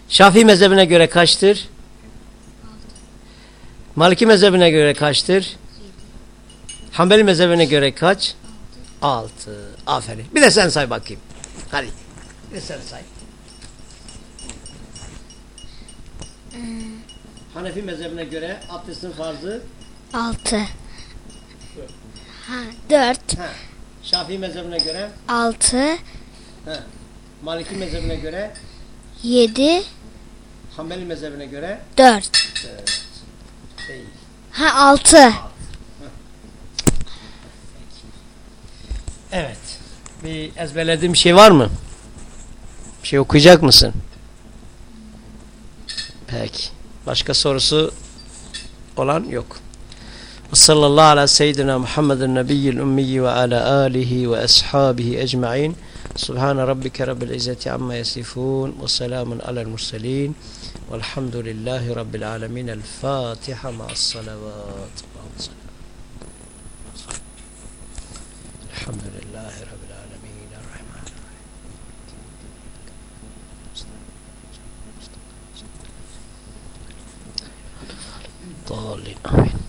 A: Şafii mezhebine göre kaçtır? Maliki mezhebine göre kaçtır? Hanbeli mezhebine göre kaç? Altı. Aferin. Bir de sen say bakayım. Hadi. Bir de sen say. Hanefi mezhebine göre abdestin farzı
E: Altı. Ha, dört.
A: ha. Şafii mezhebine göre
E: Altı.
A: Maliki mezhebine göre
E: Yedi.
A: Hanbeli mezhebine göre
E: Dört.
A: değil.
E: Ha altı.
A: Evet. Bir ezberlediğim bir şey var mı? Bir şey okuyacak mısın? Peki. Başka sorusu olan yok. وصلى الله على سيدنا محمد النبي الأمي وعلى آله وأصحابه أجمعين. سبحان ربك رب العزة عما يصفون وسلام على المرسلين. والحمد لله رب العالمين. الفاتحة مع الصلوات. الحمد لله رب العالمين. الرحمن الرحيم. طالب
B: آمين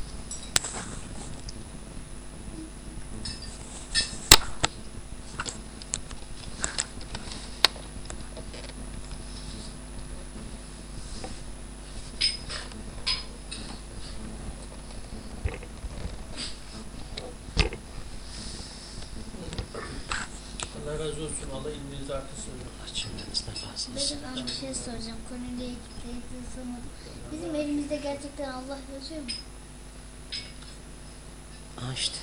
B: razı olsun. Allah ilminizi artırsın.
A: Cümlenizden razı olsun.
E: Ben bir şey soracağım. Konuyla ilgili sormadım. Bizim elimizde gerçekten Allah yazıyor mu?
A: Ha işte.